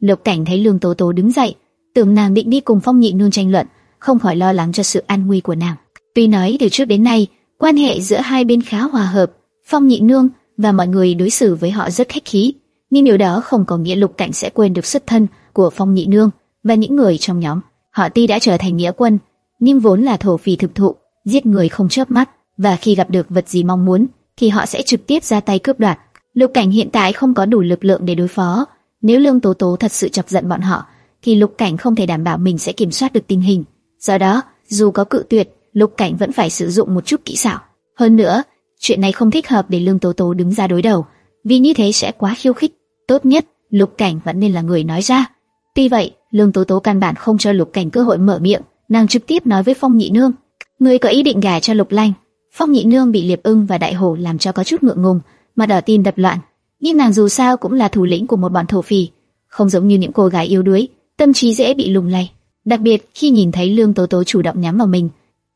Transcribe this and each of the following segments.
Lục Cảnh thấy Lương Tố Tố đứng dậy, tưởng nàng định đi cùng Phong Nhị Nương tranh luận, không khỏi lo lắng cho sự an nguy của nàng. Tuy nói từ trước đến nay, quan hệ giữa hai bên khá hòa hợp, Phong Nhị Nương và mọi người đối xử với họ rất khách khí, nhưng điều đó không có nghĩa Lục Cảnh sẽ quên được xuất thân của Phong Nhị Nương và những người trong nhóm. Họ tuy đã trở thành nghĩa quân, nhưng vốn là thổ phỉ thực thụ, giết người không chớp mắt, và khi gặp được vật gì mong muốn, thì họ sẽ trực tiếp ra tay cướp đoạt. Lục Cảnh hiện tại không có đủ lực lượng để đối phó, nếu Lương Tố Tố thật sự chọc giận bọn họ, thì Lục Cảnh không thể đảm bảo mình sẽ kiểm soát được tình hình. Do đó, dù có cự tuyệt, Lục Cảnh vẫn phải sử dụng một chút kỹ xảo. Hơn nữa, chuyện này không thích hợp để Lương Tố Tố đứng ra đối đầu, vì như thế sẽ quá khiêu khích. Tốt nhất, Lục Cảnh vẫn nên là người nói ra. Tuy vậy, Lương Tố Tố căn bản không cho Lục Cảnh cơ hội mở miệng, nàng trực tiếp nói với Phong Nhị Nương: "Ngươi có ý định gả cho Lục Lanh?" Phong Nhị Nương bị Liệp Ưng và Đại Hổ làm cho có chút ngượng ngùng, mà đỏ tim đập loạn. Nhưng nàng dù sao cũng là thủ lĩnh của một bọn thổ phỉ, không giống như những cô gái yếu đuối, tâm trí dễ bị lung lay. Đặc biệt khi nhìn thấy Lương Tố Tố chủ động nhắm vào mình,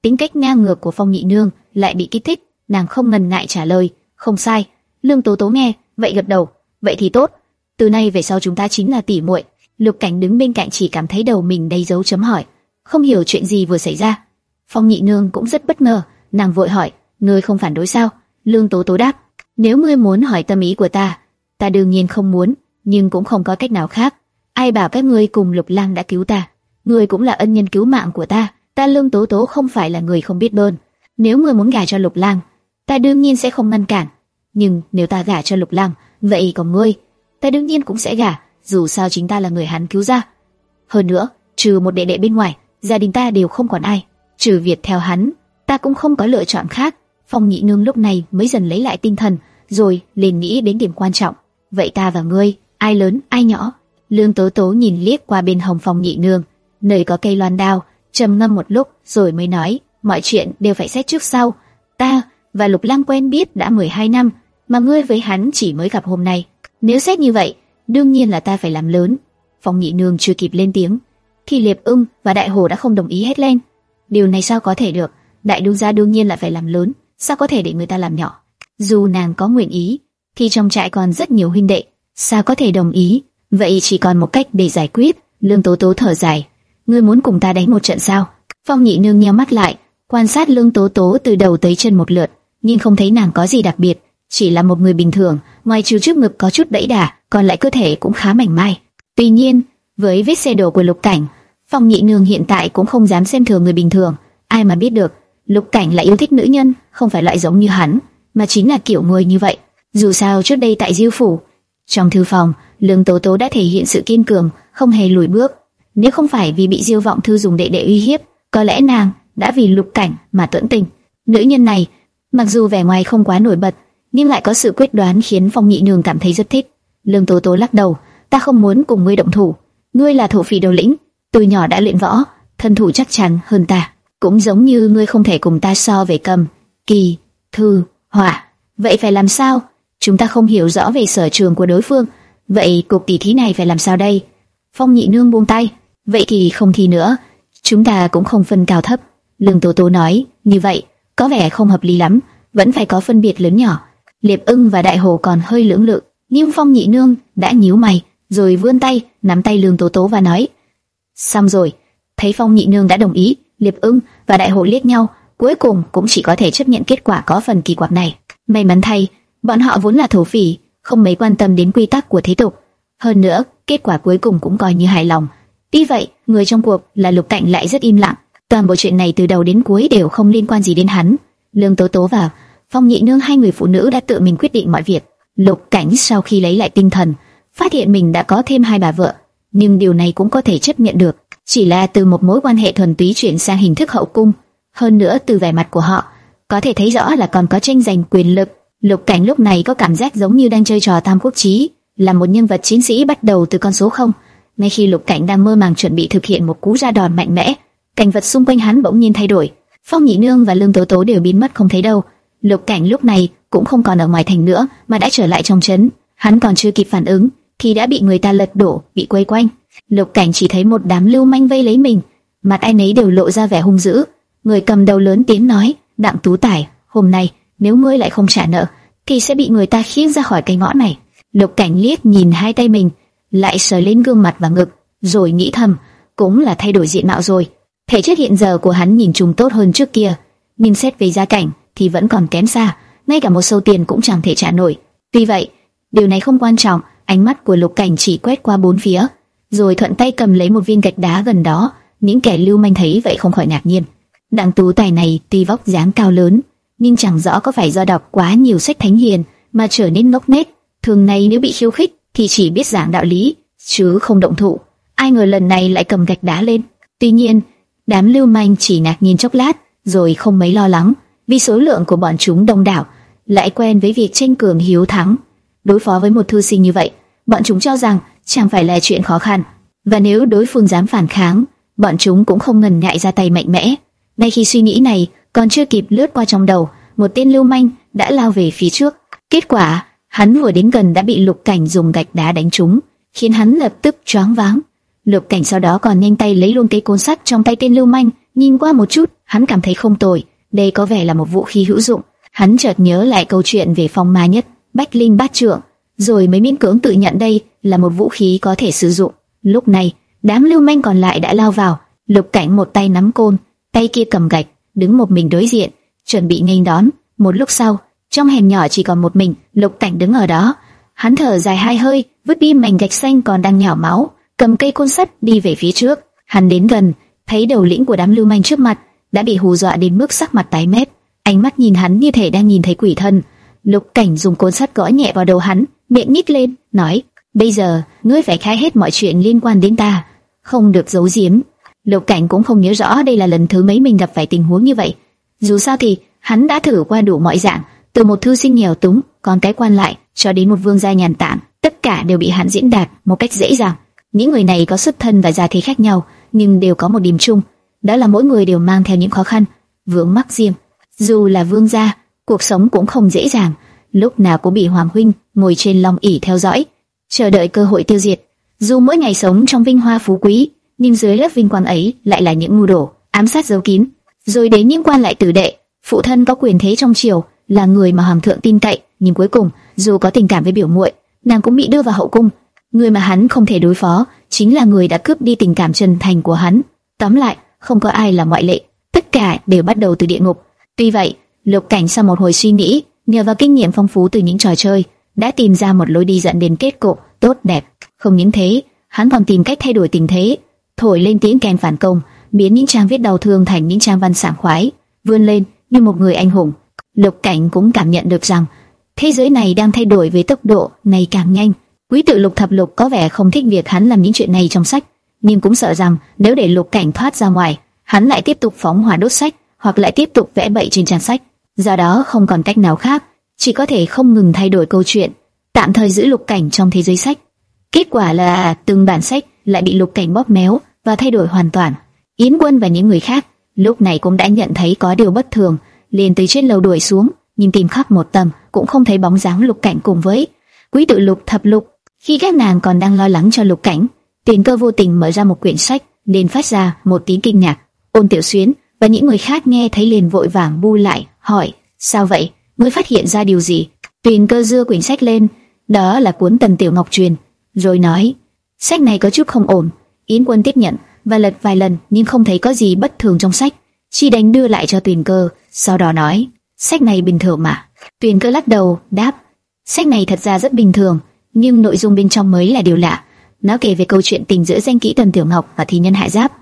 tính cách ngang ngược của Phong Nhị Nương lại bị kích thích, nàng không ngần ngại trả lời, "Không sai." Lương Tố Tố nghe, vậy gật đầu, "Vậy thì tốt, từ nay về sau chúng ta chính là tỷ muội." Lục Cảnh đứng bên cạnh chỉ cảm thấy đầu mình đầy dấu chấm hỏi, không hiểu chuyện gì vừa xảy ra. Phong Nhị Nương cũng rất bất ngờ, nàng vội hỏi, "Ngươi không phản đối sao?" Lương Tố Tố đáp, "Nếu ngươi muốn hỏi tâm ý của ta, ta đương nhiên không muốn, nhưng cũng không có cách nào khác. Ai bảo các ngươi cùng Lục Lang đã cứu ta, ngươi cũng là ân nhân cứu mạng của ta, ta Lương Tố Tố không phải là người không biết ơn. Nếu ngươi muốn gả cho Lục Lang, ta đương nhiên sẽ không ngăn cản, nhưng nếu ta gả cho Lục Lang, vậy còn ngươi, ta đương nhiên cũng sẽ gả, dù sao chính ta là người hắn cứu ra. Hơn nữa, trừ một đệ đệ bên ngoài, gia đình ta đều không còn ai, trừ việc theo hắn, ta cũng không có lựa chọn khác. Phong Nhị Nương lúc này mới dần lấy lại tinh thần, rồi liền nghĩ đến điểm quan trọng. Vậy ta và ngươi, ai lớn, ai nhỏ? Lương Tố Tố nhìn liếc qua bên Hồng Phong Nhị Nương, nơi có cây loan đao, trầm ngâm một lúc, rồi mới nói, mọi chuyện đều phải xét trước sau. Ta và Lục Lang quen biết đã 12 năm, mà ngươi với hắn chỉ mới gặp hôm nay. Nếu xét như vậy, đương nhiên là ta phải làm lớn. Phong Nhị Nương chưa kịp lên tiếng, thì Liệp Ưng và Đại Hồ đã không đồng ý hết lên. Điều này sao có thể được? Đại đương gia đương nhiên là phải làm lớn, sao có thể để người ta làm nhỏ? Dù nàng có nguyện ý, thì trong trại còn rất nhiều huynh đệ, sao có thể đồng ý? Vậy chỉ còn một cách để giải quyết. Lương Tố Tố thở dài, ngươi muốn cùng ta đánh một trận sao? Phong Nhị Nương nheo mắt lại, quan sát Lương Tố Tố từ đầu tới chân một lượt, nhưng không thấy nàng có gì đặc biệt, chỉ là một người bình thường, ngoài trừ trước ngực có chút đẫy đà, còn lại cơ thể cũng khá mảnh mai. Tuy nhiên, với vết xe đổ của Lục Cảnh, Phong Nhị Nương hiện tại cũng không dám xem thường người bình thường, ai mà biết được, Lục Cảnh lại yêu thích nữ nhân, không phải loại giống như hắn, mà chính là kiểu người như vậy. Dù sao trước đây tại Diêu phủ, trong thư phòng, Lương Tố Tố đã thể hiện sự kiên cường, không hề lùi bước. Nếu không phải vì bị Diêu vọng thư dùng đệ đệ uy hiếp, có lẽ nàng đã vì Lục Cảnh mà tuẫn tình. Nữ nhân này, mặc dù vẻ ngoài không quá nổi bật, nhưng lại có sự quyết đoán khiến Phong Nhị Nương cảm thấy rất thích. Lương Tố Tố lắc đầu, ta không muốn cùng ngươi động thủ. Ngươi là thổ phỉ đầu lĩnh, từ nhỏ đã luyện võ, thân thủ chắc chắn hơn ta. Cũng giống như ngươi không thể cùng ta so về cầm, kỳ, thư, hỏa. Vậy phải làm sao? Chúng ta không hiểu rõ về sở trường của đối phương. Vậy cuộc tỷ thí này phải làm sao đây? Phong nhị nương buông tay. Vậy thì không thi nữa. Chúng ta cũng không phân cao thấp. Lương Tố Tố nói, như vậy, có vẻ không hợp lý lắm. Vẫn phải có phân biệt lớn nhỏ. Liệp ưng và đại hồ còn hơi lưỡng lự. Nhưng Phong nhị nương đã nhíu mày, rồi vươn tay, nắm tay Lương Tố Tố và nói. Xong rồi. Thấy Phong nhị nương đã đồng ý, Liệp ưng và đại hồ liếc nhau, cuối cùng cũng chỉ có thể chấp nhận kết quả có phần kỳ quặc này. May mắn thay, bọn họ vốn là thổ phỉ, không mấy quan tâm đến quy tắc của thế tục. Hơn nữa, kết quả cuối cùng cũng coi như hài lòng. Tuy vậy, người trong cuộc là Lục Cảnh lại rất im lặng, toàn bộ chuyện này từ đầu đến cuối đều không liên quan gì đến hắn. Lương Tố Tố và Phong Nhị Nương hai người phụ nữ đã tự mình quyết định mọi việc. Lục Cảnh sau khi lấy lại tinh thần, phát hiện mình đã có thêm hai bà vợ, nhưng điều này cũng có thể chấp nhận được, chỉ là từ một mối quan hệ thuần túy chuyển sang hình thức hậu cung. Hơn nữa từ vẻ mặt của họ, có thể thấy rõ là còn có tranh giành quyền lực. Lục Cảnh lúc này có cảm giác giống như đang chơi trò tam quốc chí, là một nhân vật chiến sĩ bắt đầu từ con số không. Ngay khi Lục Cảnh đang mơ màng chuẩn bị thực hiện một cú ra đòn mạnh mẽ, cảnh vật xung quanh hắn bỗng nhiên thay đổi. Phong Nhị Nương và Lương Tố Tố đều biến mất không thấy đâu. Lục Cảnh lúc này cũng không còn ở ngoài thành nữa, mà đã trở lại trong trấn. Hắn còn chưa kịp phản ứng, thì đã bị người ta lật đổ, bị quay quanh. Lục Cảnh chỉ thấy một đám lưu manh vây lấy mình, mặt ai nấy đều lộ ra vẻ hung dữ. Người cầm đầu lớn tiếng nói, Đặng Tú Tài, hôm nay nếu ngươi lại không trả nợ, thì sẽ bị người ta khiến ra khỏi cái ngõ này. Lục Cảnh liếc nhìn hai tay mình, lại sờ lên gương mặt và ngực, rồi nghĩ thầm, cũng là thay đổi diện mạo rồi. Thể chất hiện giờ của hắn nhìn trùng tốt hơn trước kia, nhưng xét về gia cảnh thì vẫn còn kém xa, ngay cả một sâu tiền cũng chẳng thể trả nổi. Tuy vậy, điều này không quan trọng, ánh mắt của Lục Cảnh chỉ quét qua bốn phía, rồi thuận tay cầm lấy một viên gạch đá gần đó. Những kẻ lưu manh thấy vậy không khỏi ngạc nhiên. Đặng tú tài này tuy vóc dáng cao lớn, nhưng chẳng rõ có phải do đọc quá nhiều sách thánh hiền mà trở nên ngốc nghếch. Thường này nếu bị khiêu khích thì chỉ biết giảng đạo lý, chứ không động thủ. Ai ngờ lần này lại cầm gạch đá lên. Tuy nhiên, đám lưu manh chỉ ngạc nhiên chốc lát, rồi không mấy lo lắng, vì số lượng của bọn chúng đông đảo, lại quen với việc tranh cường hiếu thắng. Đối phó với một thư sinh như vậy, bọn chúng cho rằng chẳng phải là chuyện khó khăn, và nếu đối phương dám phản kháng, bọn chúng cũng không ngần ngại ra tay mạnh mẽ. Ngay khi suy nghĩ này còn chưa kịp lướt qua trong đầu, một tên lưu manh đã lao về phía trước. Kết quả, hắn vừa đến gần đã bị Lục Cảnh dùng gạch đá đánh trúng, khiến hắn lập tức choáng váng. Lục Cảnh sau đó còn nhanh tay lấy luôn cây côn sắt trong tay tên lưu manh, nhìn qua một chút, hắn cảm thấy không tồi, đây có vẻ là một vũ khí hữu dụng. Hắn chợt nhớ lại câu chuyện về phong ma nhất, Bách Linh Bát Trượng, rồi mới miễn cưỡng tự nhận đây là một vũ khí có thể sử dụng. Lúc này, đám lưu manh còn lại đã lao vào, Lục Cảnh một tay nắm côn, tay kia cầm gạch, đứng một mình đối diện, chuẩn bị nghênh đón. Một lúc sau, trong hẻm nhỏ chỉ còn một mình, Lục Cảnh đứng ở đó. Hắn thở dài hai hơi, vứt đi mảnh gạch xanh còn đang nhỏ máu, cầm cây côn sắt đi về phía trước. Hắn đến gần, thấy đầu lĩnh của đám lưu manh trước mặt đã bị hù dọa đến mức sắc mặt tái mét, ánh mắt nhìn hắn như thể đang nhìn thấy quỷ thân. Lục Cảnh dùng côn sắt gõ nhẹ vào đầu hắn, miệng nhích lên, nói: "Bây giờ, ngươi phải khai hết mọi chuyện liên quan đến ta, không được giấu giếm." Lục Cảnh cũng không nhớ rõ đây là lần thứ mấy mình gặp phải tình huống như vậy. Dù sao thì hắn đã thử qua đủ mọi dạng, từ một thư sinh nghèo túng, còn cái quan lại, cho đến một vương gia nhàn tản, tất cả đều bị hắn diễn đạt một cách dễ dàng. Những người này có xuất thân và gia thế khác nhau, nhưng đều có một điểm chung, đó là mỗi người đều mang theo những khó khăn, vướng mắc riêng. Dù là vương gia, cuộc sống cũng không dễ dàng, lúc nào cũng bị Hoàng huynh ngồi trên long ỷ theo dõi, chờ đợi cơ hội tiêu diệt. Dù mỗi ngày sống trong vinh hoa phú quý, nhưng dưới lớp vinh quang ấy lại là những mưu đồ, ám sát giấu kín, rồi đến những quan lại tử đệ, phụ thân có quyền thế trong triều, là người mà hoàng thượng tin cậy, nhưng cuối cùng, dù có tình cảm với biểu muội, nàng cũng bị đưa vào hậu cung. Người mà hắn không thể đối phó, chính là người đã cướp đi tình cảm chân thành của hắn. Tóm lại, không có ai là ngoại lệ, tất cả đều bắt đầu từ địa ngục. Tuy vậy, Lục Cảnh sau một hồi suy nghĩ, nhờ vào kinh nghiệm phong phú từ những trò chơi, đã tìm ra một lối đi dẫn đến kết cục tốt đẹp. Không những thế, hắn còn tìm cách thay đổi tình thế, thổi lên tiếng kèn phản công, biến những trang viết đau thương thành những trang văn sảng khoái, vươn lên như một người anh hùng. Lục Cảnh cũng cảm nhận được rằng thế giới này đang thay đổi với tốc độ ngày càng nhanh. Quý tự Lục Thập Lục có vẻ không thích việc hắn làm những chuyện này trong sách, nhưng cũng sợ rằng nếu để Lục Cảnh thoát ra ngoài, hắn lại tiếp tục phóng hỏa đốt sách, hoặc lại tiếp tục vẽ bậy trên trang sách. Do đó không còn cách nào khác, chỉ có thể không ngừng thay đổi câu chuyện, tạm thời giữ Lục Cảnh trong thế giới sách. Kết quả là từng bản sách lại bị Lục Cảnh bóp méo và thay đổi hoàn toàn. Yến Quân và những người khác lúc này cũng đã nhận thấy có điều bất thường, liền từ trên lầu đuổi xuống, nhìn tìm khắp một tầm cũng không thấy bóng dáng Lục Cảnh cùng với Quý tự Lục Thập Lục. Khi các nàng còn đang lo lắng cho Lục Cảnh, Tiền Cơ vô tình mở ra một quyển sách, liền phát ra một tiếng kinh ngạc. Ôn Tiểu Xuyến và những người khác nghe thấy liền vội vàng bu lại, hỏi: "Sao vậy? Mới phát hiện ra điều gì?" Tuyền Cơ dưa quyển sách lên, đó là cuốn Tần Tiểu Ngọc truyền, rồi nói: "Sách này có chút không ổn." Yến Quân tiếp nhận và lật vài lần nhưng không thấy có gì bất thường trong sách, chỉ đánh đưa lại cho Tuyền Cơ, sau đó nói, sách này bình thường mà. Tuyền Cơ lắc đầu, đáp, sách này thật ra rất bình thường, nhưng nội dung bên trong mới là điều lạ. Nó kể về câu chuyện tình giữa danh kỹ Tần Tiểu Ngọc và thi nhân Hải Giáp.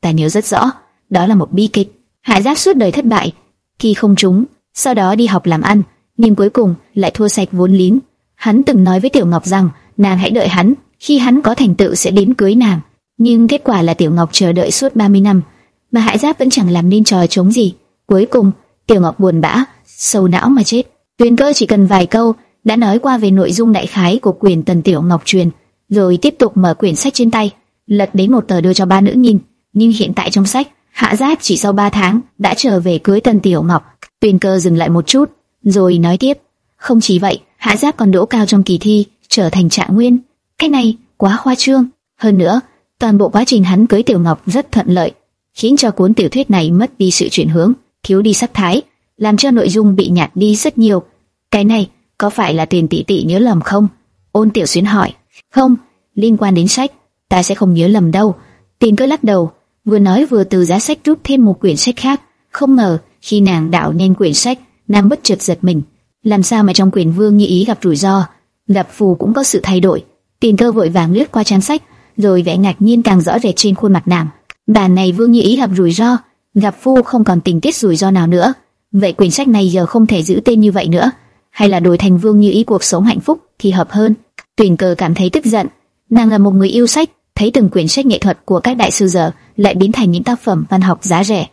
Ta nhớ rất rõ, đó là một bi kịch. Hải Giáp suốt đời thất bại, khi không trúng, sau đó đi học làm ăn, nhưng cuối cùng lại thua sạch vốn liếng. Hắn từng nói với Tiểu Ngọc rằng, nàng hãy đợi hắn, khi hắn có thành tựu sẽ đến cưới nàng. Nhưng kết quả là Tiểu Ngọc chờ đợi suốt 30 năm, mà Hải Giáp vẫn chẳng làm nên trò chống gì. Cuối cùng, Tiểu Ngọc buồn bã, sầu não mà chết. Tuyền Cơ chỉ cần vài câu đã nói qua về nội dung đại khái của quyền Tần Tiểu Ngọc truyền, rồi tiếp tục mở quyển sách trên tay, lật đến một tờ đưa cho ba nữ nhìn. Nhưng hiện tại trong sách, Hạ Giáp chỉ sau 3 tháng đã trở về cưới Tần Tiểu Ngọc. Tuyền Cơ dừng lại một chút, rồi nói tiếp: không chỉ vậy, Hạ Giáp còn đỗ cao trong kỳ thi, trở thành trạng nguyên. Cái này quá khoa trương. Hơn nữa, Toàn bộ quá trình hắn cưới Tiểu Ngọc rất thuận lợi, khiến cho cuốn tiểu thuyết này mất đi sự chuyển hướng, thiếu đi sắc thái, làm cho nội dung bị nhạt đi rất nhiều. Cái này có phải là tiền tỷ tỷ nhớ lầm không? Ôn Tiểu Xuyến hỏi. Không, liên quan đến sách, ta sẽ không nhớ lầm đâu. Tiền cơ lắc đầu, vừa nói vừa từ giá sách rút thêm một quyển sách khác. Không ngờ khi nàng đạo nên quyển sách, nam bất chợt giật mình. Làm sao mà trong quyển vương như ý gặp rủi ro, gặp phù cũng có sự thay đổi. Tiền cơ vội vàng lướt qua trang sách, rồi vẻ ngạc nhiên càng rõ rệt trên khuôn mặt nàng. bà này vương như ý gặp rủi ro, gặp phu không còn tình tiết rủi ro nào nữa. Vậy quyển sách này giờ không thể giữ tên như vậy nữa, hay là đổi thành vương như ý cuộc sống hạnh phúc thì hợp hơn. Tuyền Cơ cảm thấy tức giận, nàng là một người yêu sách, thấy từng quyển sách nghệ thuật của các đại sư giờ lại biến thành những tác phẩm văn học giá rẻ,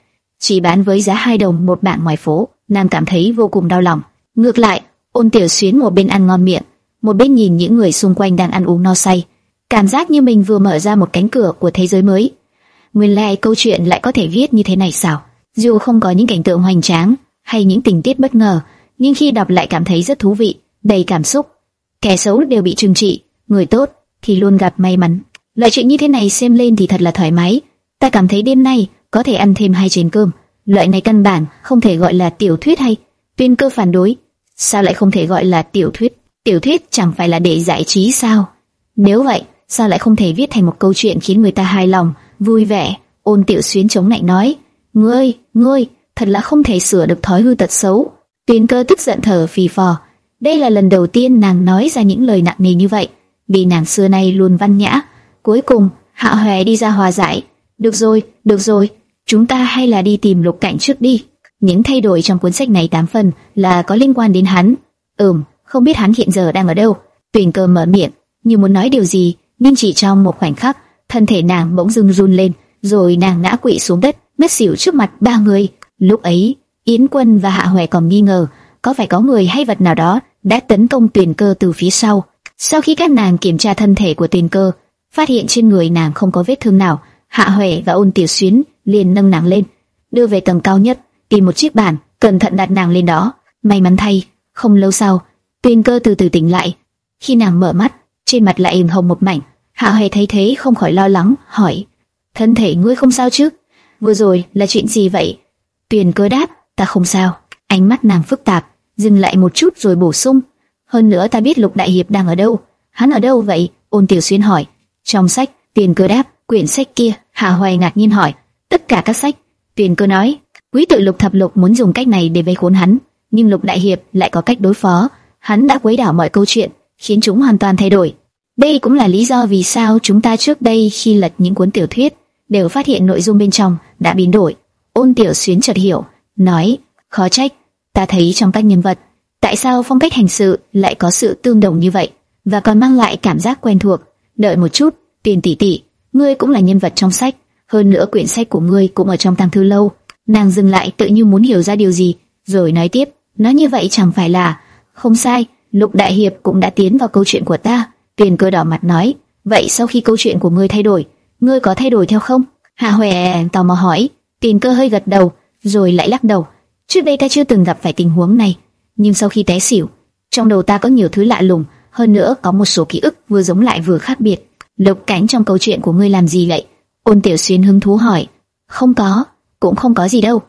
chỉ bán với giá 2 đồng một bạn ngoài phố, nam cảm thấy vô cùng đau lòng. Ngược lại, Ôn Tiểu Xuyến một bên ăn ngon miệng, một bên nhìn những người xung quanh đang ăn uống no say, cảm giác như mình vừa mở ra một cánh cửa của thế giới mới. Nguyên lai câu chuyện lại có thể viết như thế này sao? Dù không có những cảnh tượng hoành tráng hay những tình tiết bất ngờ, nhưng khi đọc lại cảm thấy rất thú vị, đầy cảm xúc. Kẻ xấu đều bị trừng trị, người tốt thì luôn gặp may mắn. Loại chuyện như thế này xem lên thì thật là thoải mái. Ta cảm thấy đêm nay có thể ăn thêm hai chén cơm. Loại này căn bản không thể gọi là tiểu thuyết hay. Tuyên cơ phản đối. Sao lại không thể gọi là tiểu thuyết? Tiểu thuyết chẳng phải là để giải trí sao? Nếu vậy, sao lại không thể viết thành một câu chuyện khiến người ta hài lòng, vui vẻ? Ôn Tiểu Xuyến chống lại nói, ngươi, ngươi, thật là không thể sửa được thói hư tật xấu. Tuyên cơ tức giận thở phì phò. Đây là lần đầu tiên nàng nói ra những lời nặng nề như vậy, vì nàng xưa nay luôn văn nhã. Cuối cùng, Hạ Hoè đi ra hòa giải. Được rồi, được rồi, chúng ta hay là đi tìm lục cảnh trước đi. Những thay đổi trong cuốn sách này tám phần là có liên quan đến hắn. Ừm, không biết hắn hiện giờ đang ở đâu. Tuyền cơ mở miệng, như muốn nói điều gì, nhưng chỉ trong một khoảnh khắc, thân thể nàng bỗng dưng run lên, rồi nàng ngã quỵ xuống đất, ngất xỉu trước mặt ba người. Lúc ấy, Yến Quân và Hạ Hoè còn nghi ngờ, có phải có người hay vật nào đó đã tấn công Tuyền Cơ từ phía sau. Sau khi các nàng kiểm tra thân thể của Tuyền Cơ, phát hiện trên người nàng không có vết thương nào, Hạ huệ và Ôn Tiểu Xuyến liền nâng nàng lên, đưa về tầng cao nhất, tìm một chiếc bàn, cẩn thận đặt nàng lên đó. May mắn thay, không lâu sau, Tuyền Cơ từ từ tỉnh lại. Khi nàng mở mắt, trên mặt lại ửng hồng một mảnh. Hạ huệ thấy thế không khỏi lo lắng, hỏi: "Thân thể ngươi không sao chứ? Vừa rồi là chuyện gì vậy?" Tuyền Cơ đáp: "Ta không sao." Ánh mắt nàng phức tạp, dừng lại một chút rồi bổ sung: "Hơn nữa ta biết Lục Đại Hiệp đang ở đâu." "Hắn ở đâu vậy?" Ôn Tiểu Xuyên hỏi. "Trong sách." Tuyền Cơ đáp: "Quyển sách kia." Hạ Hoài ngạc nhiên hỏi: "Tất cả các sách?" Tuyền Cơ nói: "Quý tự Lục Thập Lục muốn dùng cách này để vây khốn hắn, nhưng Lục Đại Hiệp lại có cách đối phó." hắn đã quấy đảo mọi câu chuyện, khiến chúng hoàn toàn thay đổi. Đây cũng là lý do vì sao chúng ta trước đây khi lật những cuốn tiểu thuyết đều phát hiện nội dung bên trong đã biến đổi. Ôn Tiểu Xuyến chợt hiểu, nói: khó trách, ta thấy trong các nhân vật, tại sao phong cách hành sự lại có sự tương đồng như vậy, và còn mang lại cảm giác quen thuộc. Đợi một chút, Tiền tỷ tỷ, ngươi cũng là nhân vật trong sách, hơn nữa quyển sách của ngươi cũng ở trong tàng thư lâu. Nàng dừng lại tự như muốn hiểu ra điều gì, rồi nói tiếp: nói như vậy chẳng phải là không sai, Lục Đại Hiệp cũng đã tiến vào câu chuyện của ta. Tiền cơ đỏ mặt nói, vậy sau khi câu chuyện của ngươi thay đổi, ngươi có thay đổi theo không? Hạ Huệ tò mò hỏi, tiền cơ hơi gật đầu, rồi lại lắc đầu. Trước đây ta chưa từng gặp phải tình huống này, nhưng sau khi té xỉu, trong đầu ta có nhiều thứ lạ lùng, hơn nữa có một số ký ức vừa giống lại vừa khác biệt. Lục Cảnh trong câu chuyện của ngươi làm gì vậy? Ôn Tiểu Xuyên hứng thú hỏi. Không có, cũng không có gì đâu.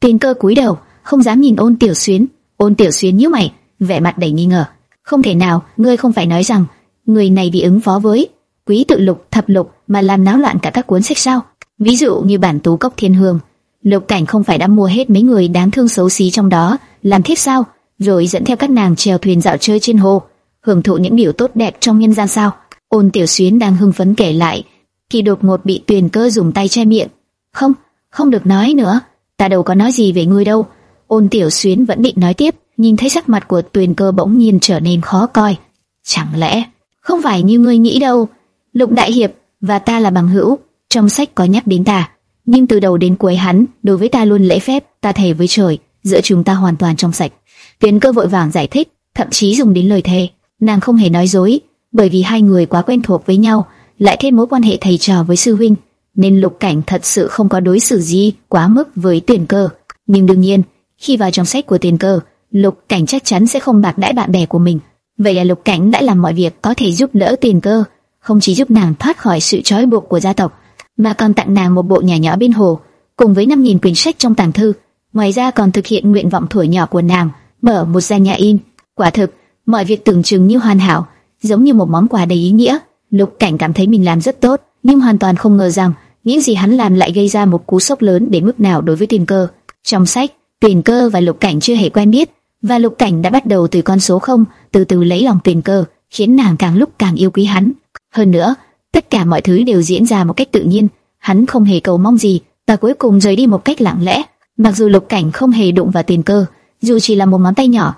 Tiền cơ cúi đầu, không dám nhìn Ôn Tiểu Xuyên. Ôn Tiểu Xuyên nhíu mày, vẻ mặt đầy nghi ngờ. Không thể nào, ngươi không phải nói rằng người này bị ứng phó với quý tự lục, thập lục mà làm náo loạn cả các cuốn sách sao? Ví dụ như bản tú cốc thiên hương, lục cảnh không phải đã mua hết mấy người đáng thương xấu xí trong đó làm thiếp sao? Rồi dẫn theo các nàng chèo thuyền dạo chơi trên hồ, hưởng thụ những điều tốt đẹp trong nhân gian sao? Ôn Tiểu Xuyến đang hưng phấn kể lại, thì đột ngột bị Tuyền Cơ dùng tay che miệng. Không, không được nói nữa, ta đâu có nói gì về ngươi đâu. Ôn Tiểu Xuyến vẫn định nói tiếp, nhìn thấy sắc mặt của Tuyền Cơ bỗng nhiên trở nên khó coi. Chẳng lẽ không phải như ngươi nghĩ đâu? Lục Đại Hiệp và ta là bằng hữu, trong sách có nhắc đến ta, nhưng từ đầu đến cuối hắn đối với ta luôn lễ phép, ta thề với trời, giữa chúng ta hoàn toàn trong sạch. Tuyền Cơ vội vàng giải thích, thậm chí dùng đến lời thề, nàng không hề nói dối, bởi vì hai người quá quen thuộc với nhau, lại thêm mối quan hệ thầy trò với sư huynh, nên Lục Cảnh thật sự không có đối xử gì quá mức với tiền Cơ. Nhưng đương nhiên, khi vào trong sách của tiền Cơ, Lục Cảnh chắc chắn sẽ không bạc đãi bạn bè của mình. Vậy là Lục Cảnh đã làm mọi việc có thể giúp đỡ tiền cơ, không chỉ giúp nàng thoát khỏi sự trói buộc của gia tộc, mà còn tặng nàng một bộ nhà nhỏ bên hồ, cùng với 5.000 quyển sách trong tàng thư. Ngoài ra còn thực hiện nguyện vọng thổi nhỏ của nàng, mở một gian nhà in. Quả thực, mọi việc tưởng chừng như hoàn hảo, giống như một món quà đầy ý nghĩa. Lục Cảnh cảm thấy mình làm rất tốt, nhưng hoàn toàn không ngờ rằng những gì hắn làm lại gây ra một cú sốc lớn đến mức nào đối với Tiền Cơ. Trong sách, Tiền Cơ và Lục Cảnh chưa hề quen biết, và Lục Cảnh đã bắt đầu từ con số không, từ từ lấy lòng Tiền Cơ, khiến nàng càng lúc càng yêu quý hắn. Hơn nữa, tất cả mọi thứ đều diễn ra một cách tự nhiên, hắn không hề cầu mong gì, và cuối cùng rời đi một cách lặng lẽ. Mặc dù Lục Cảnh không hề đụng vào Tiền Cơ, dù chỉ là một ngón tay nhỏ,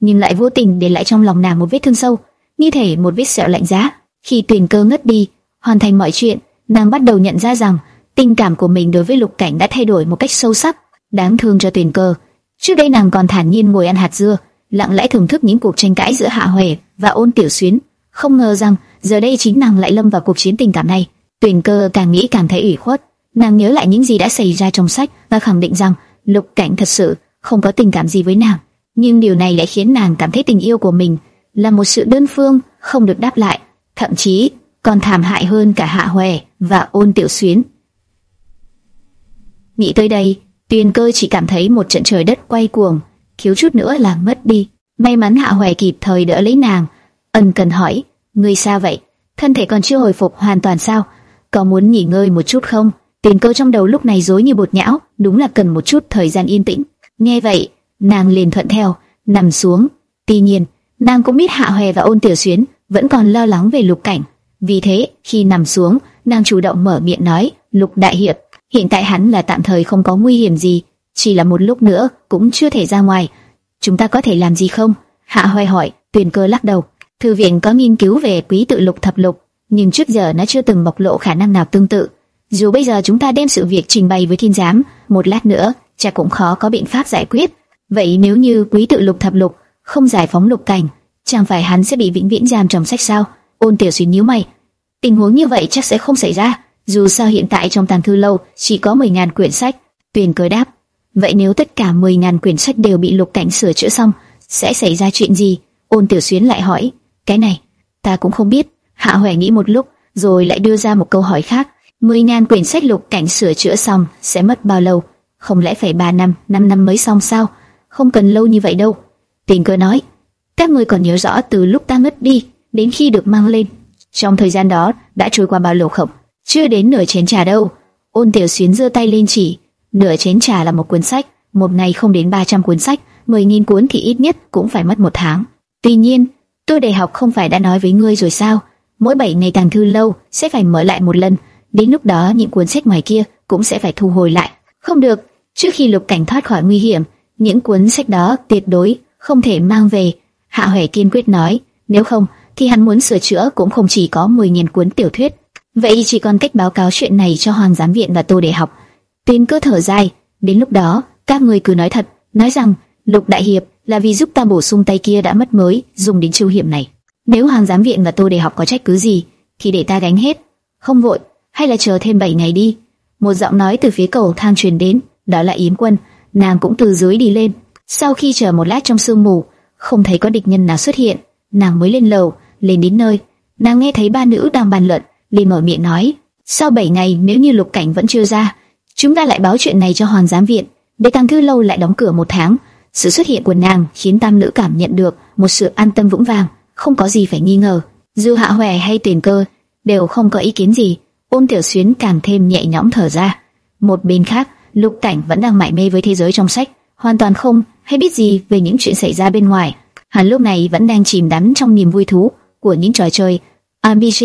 nhưng lại vô tình để lại trong lòng nàng một vết thương sâu, như thể một vết sẹo lạnh giá. Khi Tuyền Cơ ngất đi, hoàn thành mọi chuyện, nàng bắt đầu nhận ra rằng tình cảm của mình đối với Lục Cảnh đã thay đổi một cách sâu sắc, đáng thương cho Tuyền Cơ. Trước đây nàng còn thản nhiên ngồi ăn hạt dưa, lặng lẽ thưởng thức những cuộc tranh cãi giữa Hạ Huệ và Ôn Tiểu Xuyến, không ngờ rằng giờ đây chính nàng lại lâm vào cuộc chiến tình cảm này. Tuyền Cơ càng nghĩ càng thấy ủy khuất, nàng nhớ lại những gì đã xảy ra trong sách và khẳng định rằng Lục Cảnh thật sự không có tình cảm gì với nàng, nhưng điều này lại khiến nàng cảm thấy tình yêu của mình là một sự đơn phương, không được đáp lại, thậm chí còn thảm hại hơn cả Hạ Huệ và Ôn Tiểu Xuyến. Nghĩ tới đây, Tuyền Cơ chỉ cảm thấy một trận trời đất quay cuồng, thiếu chút nữa là mất đi. May mắn Hạ Hoè kịp thời đỡ lấy nàng, ân cần hỏi, ngươi sao vậy? Thân thể còn chưa hồi phục hoàn toàn sao? Có muốn nghỉ ngơi một chút không? tuyền cơ trong đầu lúc này rối như bột nhão, đúng là cần một chút thời gian yên tĩnh. Nghe vậy, nàng liền thuận theo, nằm xuống. Tuy nhiên, nàng cũng biết Hạ Hoè và Ôn Tiểu Xuyến vẫn còn lo lắng về Lục Cảnh. Vì thế, khi nằm xuống, nàng chủ động mở miệng nói, Lục Đại Hiệp, hiện tại hắn là tạm thời không có nguy hiểm gì, chỉ là một lúc nữa cũng chưa thể ra ngoài. Chúng ta có thể làm gì không? Hạ hoè hỏi, Tuyền Cơ lắc đầu. Thư viện có nghiên cứu về quý tự lục thập lục, nhưng trước giờ nó chưa từng bộc lộ khả năng nào tương tự. Dù bây giờ chúng ta đem sự việc trình bày với thiên giám, một lát nữa chắc cũng khó có biện pháp giải quyết. Vậy nếu như quý tự lục thập lục không giải phóng lục cảnh, chẳng phải hắn sẽ bị vĩnh viễn giam trong sách sao? Ôn Tiểu Xuyên nhíu mày. Tình huống như vậy chắc sẽ không xảy ra. Dù sao hiện tại trong tàng thư lâu chỉ có 10.000 quyển sách. Tuyền cười đáp. Vậy nếu tất cả 10.000 quyển sách đều bị lục cảnh sửa chữa xong, sẽ xảy ra chuyện gì? Ôn Tiểu Xuyên lại hỏi. Cái này, ta cũng không biết. Hạ Hoè nghĩ một lúc, rồi lại đưa ra một câu hỏi khác. 10.000 quyển sách lục cảnh sửa chữa xong sẽ mất bao lâu? Không lẽ phải 3 năm, 5 năm mới xong sao? Không cần lâu như vậy đâu. Tình cơ nói. Các người còn nhớ rõ từ lúc ta ngất đi đến khi được mang lên. Trong thời gian đó đã trôi qua bao lâu không? Chưa đến nửa chén trà đâu. Ôn Tiểu Xuyến giơ tay lên chỉ nửa chén trà là một cuốn sách, một ngày không đến 300 cuốn sách, 10.000 cuốn thì ít nhất cũng phải mất một tháng. Tuy nhiên, tôi đại học không phải đã nói với ngươi rồi sao? Mỗi 7 ngày tàng thư lâu sẽ phải mở lại một lần, đến lúc đó những cuốn sách ngoài kia cũng sẽ phải thu hồi lại. Không được, trước khi lục cảnh thoát khỏi nguy hiểm, những cuốn sách đó tuyệt đối không thể mang về. Hạ Huệ kiên quyết nói, nếu không thì hắn muốn sửa chữa cũng không chỉ có 10.000 cuốn tiểu thuyết. Vậy chỉ còn cách báo cáo chuyện này cho Hoàng giám viện và Tô để học. Tuyên cơ thở dài, đến lúc đó, các người cứ nói thật, nói rằng Lục Đại Hiệp là vì giúp ta bổ sung tay kia đã mất mới, dùng đến chiêu hiểm này. Nếu Hoàng giám viện và Tô Đề học có trách cứ gì, thì để ta gánh hết. Không vội, hay là chờ thêm 7 ngày đi. Một giọng nói từ phía cầu thang truyền đến, đó là Yếm Quân, nàng cũng từ dưới đi lên. Sau khi chờ một lát trong sương mù, không thấy có địch nhân nào xuất hiện, nàng mới lên lầu, lên đến nơi, nàng nghe thấy ba nữ đang bàn luận, liền mở miệng nói: sau 7 ngày nếu như Lục Cảnh vẫn chưa ra, Chúng ta lại báo chuyện này cho Hoàng giám viện, để tăng thư lâu lại đóng cửa một tháng. Sự xuất hiện của nàng khiến tam nữ cảm nhận được một sự an tâm vững vàng, không có gì phải nghi ngờ. dư Hạ Hoè hay Tiền Cơ đều không có ý kiến gì, Ôn Tiểu Xuyến càng thêm nhẹ nhõm thở ra. Một bên khác, Lục Cảnh vẫn đang mải mê với thế giới trong sách, hoàn toàn không hay biết gì về những chuyện xảy ra bên ngoài. Hắn lúc này vẫn đang chìm đắm trong niềm vui thú của những trò chơi RPG.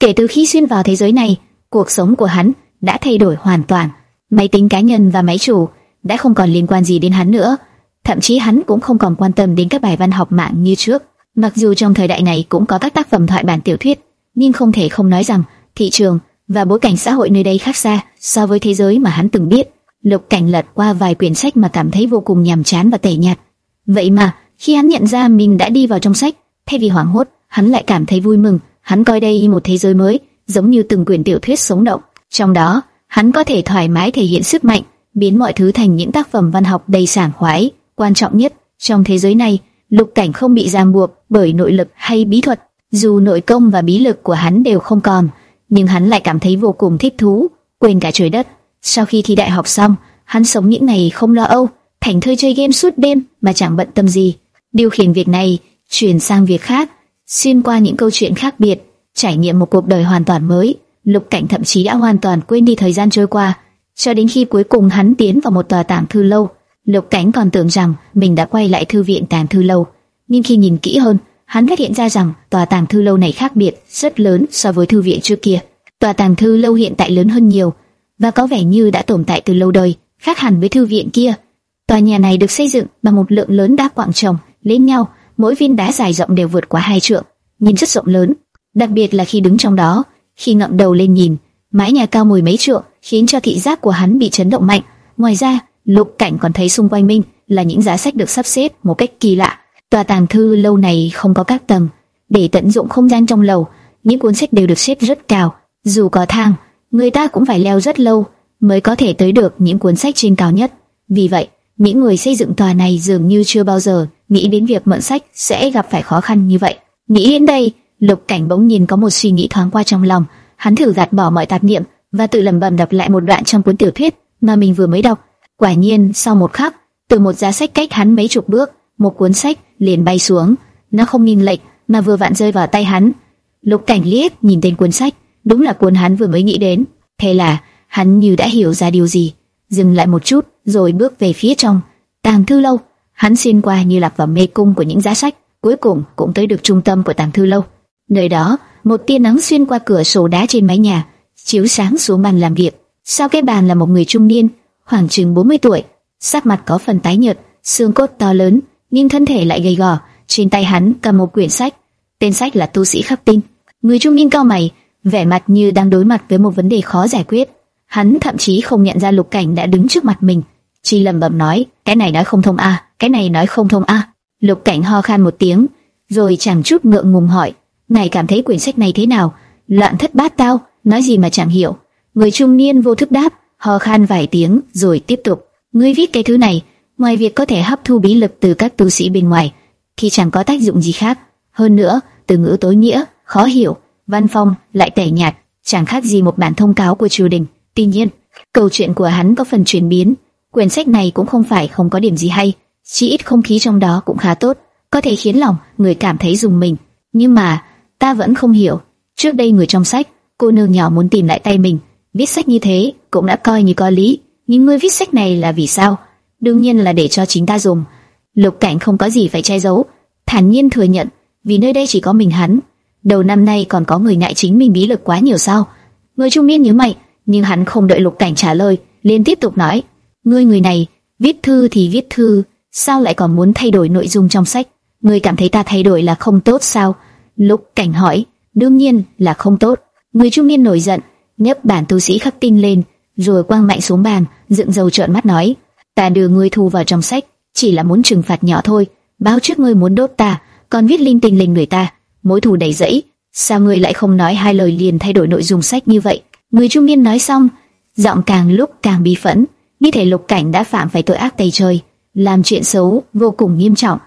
Kể từ khi xuyên vào thế giới này, cuộc sống của hắn đã thay đổi hoàn toàn. Máy tính cá nhân và máy chủ đã không còn liên quan gì đến hắn nữa, thậm chí hắn cũng không còn quan tâm đến các bài văn học mạng như trước. Mặc dù trong thời đại này cũng có các tác phẩm thoại bản tiểu thuyết, nhưng không thể không nói rằng thị trường và bối cảnh xã hội nơi đây khác xa so với thế giới mà hắn từng biết. Lục Cảnh lật qua vài quyển sách mà cảm thấy vô cùng nhàm chán và tẻ nhạt. Vậy mà, khi hắn nhận ra mình đã đi vào trong sách, thay vì hoảng hốt, hắn lại cảm thấy vui mừng. Hắn coi đây như một thế giới mới, giống như từng quyển tiểu thuyết sống động. Trong đó, hắn có thể thoải mái thể hiện sức mạnh, biến mọi thứ thành những tác phẩm văn học đầy sảng khoái. Quan trọng nhất, trong thế giới này, Lục Cảnh không bị ràng buộc bởi nội lực hay bí thuật, dù nội công và bí lực của hắn đều không còn, nhưng hắn lại cảm thấy vô cùng thích thú, quên cả trời đất. Sau khi thi đại học xong, hắn sống những ngày không lo âu, thành thơi chơi game suốt đêm mà chẳng bận tâm gì. Điều khiển việc này chuyển sang việc khác, xuyên qua những câu chuyện khác biệt, trải nghiệm một cuộc đời hoàn toàn mới. Lục Cảnh thậm chí đã hoàn toàn quên đi thời gian trôi qua, cho đến khi cuối cùng hắn tiến vào một tòa tàng thư lâu. Lục Cảnh còn tưởng rằng mình đã quay lại thư viện tàng thư lâu, nhưng khi nhìn kỹ hơn, hắn phát hiện ra rằng tòa tàng thư lâu này khác biệt rất lớn so với thư viện trước kia. Tòa tàng thư lâu hiện tại lớn hơn nhiều và có vẻ như đã tồn tại từ lâu đời, khác hẳn với thư viện kia. Tòa nhà này được xây dựng bằng một lượng lớn đá quặng chồng lên nhau, mỗi viên đá dài rộng đều vượt quá hai trượng, nhìn rất rộng lớn. Đặc biệt là khi đứng trong đó, khi ngậm đầu lên nhìn, mái nhà cao mười mấy trượng khiến cho thị giác của hắn bị chấn động mạnh. Ngoài ra, Lục Cảnh còn thấy xung quanh mình là những giá sách được sắp xếp một cách kỳ lạ. Tòa tàng thư lâu này không có các tầng, để tận dụng không gian trong lầu, những cuốn sách đều được xếp rất cao, dù có thang, người ta cũng phải leo rất lâu mới có thể tới được những cuốn sách trên cao nhất. Vì vậy, những người xây dựng tòa này dường như chưa bao giờ nghĩ đến việc mượn sách sẽ gặp phải khó khăn như vậy. Nghĩ đến đây, Lục Cảnh bỗng nhìn có một suy nghĩ thoáng qua trong lòng, hắn thử gạt bỏ mọi tạp niệm và tự lẩm bẩm đọc lại một đoạn trong cuốn tiểu thuyết mà mình vừa mới đọc. Quả nhiên, sau một khắc, từ một giá sách cách hắn mấy chục bước, một cuốn sách liền bay xuống, nó không nghiêng lệch mà vừa vặn rơi vào tay hắn. Lục Cảnh liếc nhìn tên cuốn sách, đúng là cuốn hắn vừa mới nghĩ đến. Thế là hắn như đã hiểu ra điều gì, dừng lại một chút, rồi bước về phía trong tàng thư lâu. Hắn xuyên qua như lạc vào mê cung của những giá sách, cuối cùng cũng tới được trung tâm của tàng thư lâu. Nơi đó, một tia nắng xuyên qua cửa sổ đá trên mái nhà, chiếu sáng xuống bàn làm việc. Sau cái bàn là một người trung niên, khoảng chừng 40 tuổi, sắc mặt có phần tái nhợt, xương cốt to lớn, nhưng thân thể lại gầy gò. Trên tay hắn cầm một quyển sách, tên sách là Tu sĩ khắc tinh. Người trung niên cao mày, vẻ mặt như đang đối mặt với một vấn đề khó giải quyết. Hắn thậm chí không nhận ra Lục Cảnh đã đứng trước mặt mình, chỉ lẩm bẩm nói, cái này nói không thông a, cái này nói không thông a. Lục Cảnh ho khan một tiếng, rồi chẳng chút ngượng ngùng hỏi, ngài cảm thấy quyển sách này thế nào? Loạn thất bát tao, nói gì mà chẳng hiểu. Người trung niên vô thức đáp, ho khan vài tiếng rồi tiếp tục, ngươi viết cái thứ này, ngoài việc có thể hấp thu bí lực từ các tu sĩ bên ngoài, thì chẳng có tác dụng gì khác. Hơn nữa, từ ngữ tối nghĩa, khó hiểu, văn phong lại tẻ nhạt, chẳng khác gì một bản thông cáo của triều đình. Tuy nhiên, câu chuyện của hắn có phần chuyển biến. Quyển sách này cũng không phải không có điểm gì hay, chỉ ít không khí trong đó cũng khá tốt, có thể khiến lòng người cảm thấy dùng mình. Nhưng mà ta vẫn không hiểu. Trước đây người trong sách, cô nương nhỏ muốn tìm lại tay mình, viết sách như thế cũng đã coi như có lý. Nhưng ngươi viết sách này là vì sao? Đương nhiên là để cho chính ta dùng. Lục Cảnh không có gì phải che giấu, thản nhiên thừa nhận, vì nơi đây chỉ có mình hắn. Đầu năm nay còn có người ngại chính mình bí lực quá nhiều sao? Người trung niên nhớ mày, nhưng hắn không đợi Lục Cảnh trả lời, liền tiếp tục nói: "Ngươi người này, viết thư thì viết thư, sao lại còn muốn thay đổi nội dung trong sách? Ngươi cảm thấy ta thay đổi là không tốt sao?" Lục Cảnh hỏi: "Đương nhiên là không tốt." Người trung niên nổi giận, nhấp bản tu sĩ khắc tinh lên, rồi quăng mạnh xuống bàn, dựng dầu trợn mắt nói: "Ta đưa ngươi thu vào trong sách, chỉ là muốn trừng phạt nhỏ thôi, báo trước ngươi muốn đốt ta, còn viết linh tinh lên người ta, mối thù đầy dẫy, sao ngươi lại không nói hai lời liền thay đổi nội dung sách như vậy?" Người trung niên nói xong, giọng càng lúc càng bi phẫn, như thể Lục Cảnh đã phạm phải tội ác tày trời, làm chuyện xấu vô cùng nghiêm trọng.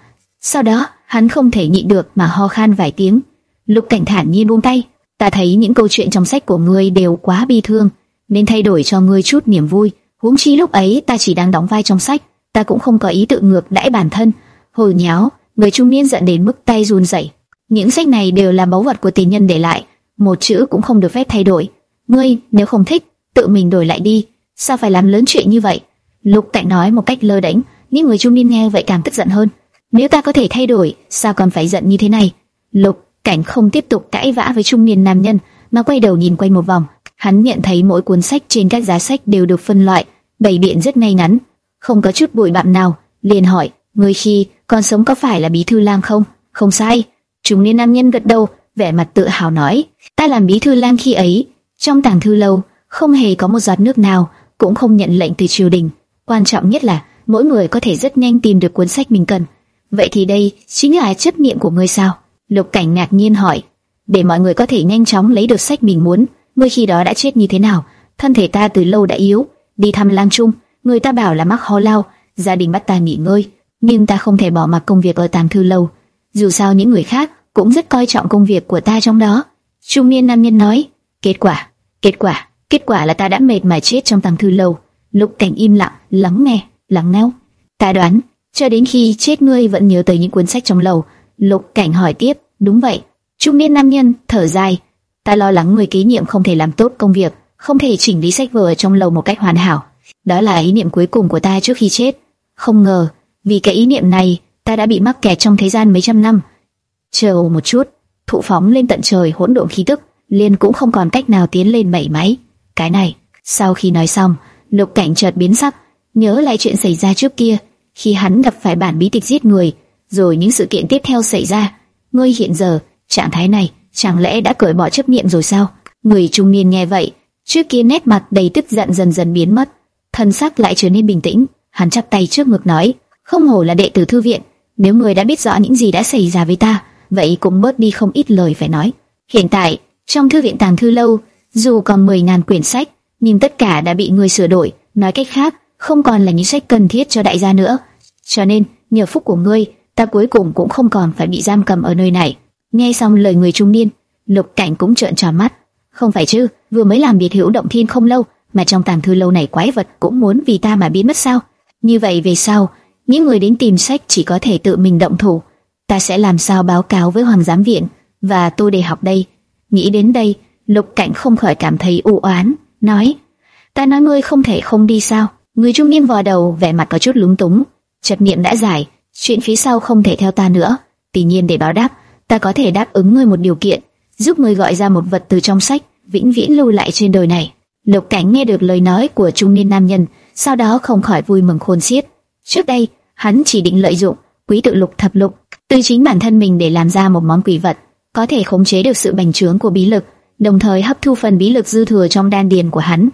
Sau đó, hắn không thể nhịn được mà ho khan vài tiếng. Lục Cảnh thản nhiên buông tay, ta thấy những câu chuyện trong sách của ngươi đều quá bi thương, nên thay đổi cho ngươi chút niềm vui. Huống chi lúc ấy ta chỉ đang đóng vai trong sách, ta cũng không có ý tự ngược đãi bản thân. Hồi nháo, người trung niên giận đến mức tay run rẩy. Những sách này đều là báu vật của tiền nhân để lại, một chữ cũng không được phép thay đổi. Ngươi nếu không thích, tự mình đổi lại đi, sao phải làm lớn chuyện như vậy? Lục Cảnh nói một cách lơ đễnh, những người trung niên nghe vậy càng tức giận hơn. Nếu ta có thể thay đổi, sao còn phải giận như thế này? Lục Cảnh không tiếp tục cãi vã với trung niên nam nhân, mà quay đầu nhìn quanh một vòng. Hắn nhận thấy mỗi cuốn sách trên các giá sách đều được phân loại, bày biện rất ngay ngắn, không có chút bụi bặm nào. liền hỏi, người khi còn sống có phải là bí thư lang không? Không sai. Trung niên nam nhân gật đầu, vẻ mặt tự hào nói, ta làm bí thư lang khi ấy, trong tàng thư lâu, không hề có một giọt nước nào, cũng không nhận lệnh từ triều đình. Quan trọng nhất là mỗi người có thể rất nhanh tìm được cuốn sách mình cần. Vậy thì đây chính là chấp niệm của ngươi sao? Lục Cảnh ngạc nhiên hỏi. Để mọi người có thể nhanh chóng lấy được sách mình muốn, ngươi khi đó đã chết như thế nào? Thân thể ta từ lâu đã yếu, đi thăm lang trung, người ta bảo là mắc ho lao, gia đình bắt ta nghỉ ngơi, nhưng ta không thể bỏ mặc công việc ở tàng thư lâu. Dù sao những người khác cũng rất coi trọng công việc của ta trong đó. Trung niên nam nhân nói, kết quả Kết quả, kết quả là ta đã mệt mà chết trong tàng thư lâu. Lục Cảnh im lặng, lắng nghe, lắng nghe Ta đoán, cho đến khi chết ngươi vẫn nhớ tới những cuốn sách trong lầu. Lục Cảnh hỏi tiếp, đúng vậy. Trung niên nam nhân thở dài, Ta lo lắng người ký nhiệm không thể làm tốt công việc, không thể chỉnh lý sách vở trong lầu một cách hoàn hảo. Đó là ý niệm cuối cùng của ta trước khi chết. Không ngờ, vì cái ý niệm này, ta đã bị mắc kẹt trong thế gian mấy trăm năm. Chờ một chút, thụ phóng lên tận trời hỗn độn khí tức, liền cũng không còn cách nào tiến lên mảy máy. Cái này, sau khi nói xong, Lục Cảnh chợt biến sắc, nhớ lại chuyện xảy ra trước kia, khi hắn gặp phải bản bí tịch giết người, rồi những sự kiện tiếp theo xảy ra. Ngươi hiện giờ, trạng thái này, chẳng lẽ đã cởi bỏ chấp niệm rồi sao? Người trung niên nghe vậy, trước kia nét mặt đầy tức giận dần dần biến mất, thân sắc lại trở nên bình tĩnh. Hắn chắp tay trước ngực nói, không hổ là đệ tử thư viện, nếu người đã biết rõ những gì đã xảy ra với ta, vậy cũng bớt đi không ít lời phải nói. Hiện tại, trong thư viện tàng thư lâu, dù còn 10.000 quyển sách, nhưng tất cả đã bị người sửa đổi, nói cách khác, không còn là những sách cần thiết cho đại gia nữa. Cho nên, nhờ phúc của ngươi, ta cuối cùng cũng không còn phải bị giam cầm ở nơi này. Nghe xong lời người trung niên, Lục Cảnh cũng trợn tròn mắt. Không phải chứ, vừa mới làm biệt hữu động thiên không lâu, mà trong tàng thư lâu này quái vật cũng muốn vì ta mà biến mất sao? Như vậy về sau, những người đến tìm sách chỉ có thể tự mình động thủ. Ta sẽ làm sao báo cáo với Hoàng giám viện và tôi đề học đây. Nghĩ đến đây, Lục Cảnh không khỏi cảm thấy u oán, nói: "Ta nói ngươi không thể không đi sao?" Người trung niên vò đầu, vẻ mặt có chút lúng túng. Chợt niệm đã giải, chuyện phía sau không thể theo ta nữa. Tuy nhiên để báo đáp, ta có thể đáp ứng ngươi một điều kiện, giúp ngươi gọi ra một vật từ trong sách, vĩnh viễn lưu lại trên đời này. Lục Cảnh nghe được lời nói của trung niên nam nhân, sau đó không khỏi vui mừng khôn xiết. Trước đây, hắn chỉ định lợi dụng quý tự lục thập lục từ chính bản thân mình để làm ra một món quỷ vật, có thể khống chế được sự bành trướng của bí lực, đồng thời hấp thu phần bí lực dư thừa trong đan điền của hắn.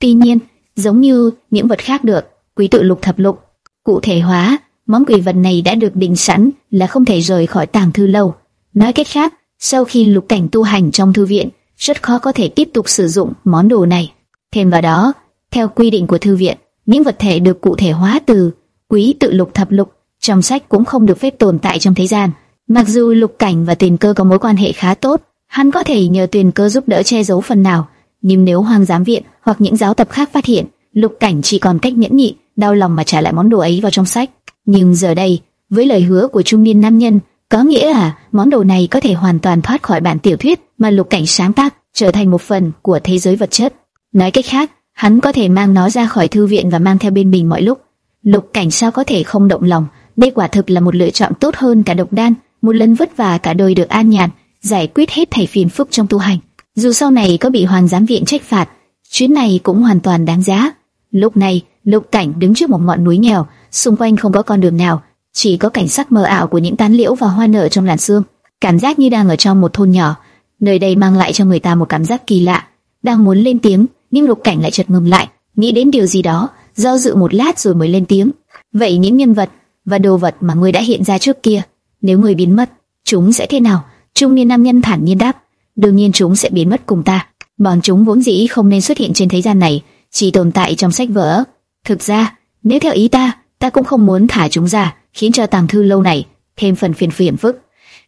Tuy nhiên, giống như những vật khác được, quý tự lục thập lục cụ thể hóa, món quỷ vật này đã được định sẵn là không thể rời khỏi tàng thư lâu. Nói cách khác, sau khi lục cảnh tu hành trong thư viện, rất khó có thể tiếp tục sử dụng món đồ này. Thêm vào đó, theo quy định của thư viện, những vật thể được cụ thể hóa từ quý tự lục thập lục trong sách cũng không được phép tồn tại trong thế gian. Mặc dù lục cảnh và tiền cơ có mối quan hệ khá tốt, hắn có thể nhờ tiền cơ giúp đỡ che giấu phần nào, nhưng nếu hoàng giám viện hoặc những giáo tập khác phát hiện, lục cảnh chỉ còn cách nhẫn nhịn đau lòng mà trả lại món đồ ấy vào trong sách. Nhưng giờ đây, với lời hứa của trung niên nam nhân, có nghĩa là món đồ này có thể hoàn toàn thoát khỏi bản tiểu thuyết mà lục cảnh sáng tác, trở thành một phần của thế giới vật chất. Nói cách khác, hắn có thể mang nó ra khỏi thư viện và mang theo bên mình mọi lúc. Lục cảnh sao có thể không động lòng? Đây quả thực là một lựa chọn tốt hơn cả độc đan, một lần vất vả cả đời được an nhàn, giải quyết hết thảy phiền phức trong tu hành. Dù sau này có bị hoàng giám viện trách phạt, chuyến này cũng hoàn toàn đáng giá. Lúc này, Lục Cảnh đứng trước một ngọn núi nghèo, xung quanh không có con đường nào, chỉ có cảnh sắc mờ ảo của những tán liễu và hoa nở trong làn sương, cảm giác như đang ở trong một thôn nhỏ. Nơi đây mang lại cho người ta một cảm giác kỳ lạ. Đang muốn lên tiếng, nhưng Lục Cảnh lại chợt ngừng lại, nghĩ đến điều gì đó, do dự một lát rồi mới lên tiếng. Vậy những nhân vật và đồ vật mà ngươi đã hiện ra trước kia, nếu ngươi biến mất, chúng sẽ thế nào? Trung niên nam nhân thản nhiên đáp, đương nhiên chúng sẽ biến mất cùng ta. Bọn chúng vốn dĩ không nên xuất hiện trên thế gian này, chỉ tồn tại trong sách vở. Thực ra, nếu theo ý ta, ta cũng không muốn thả chúng ra, khiến cho tàng thư lâu này thêm phần phiền phiền phức.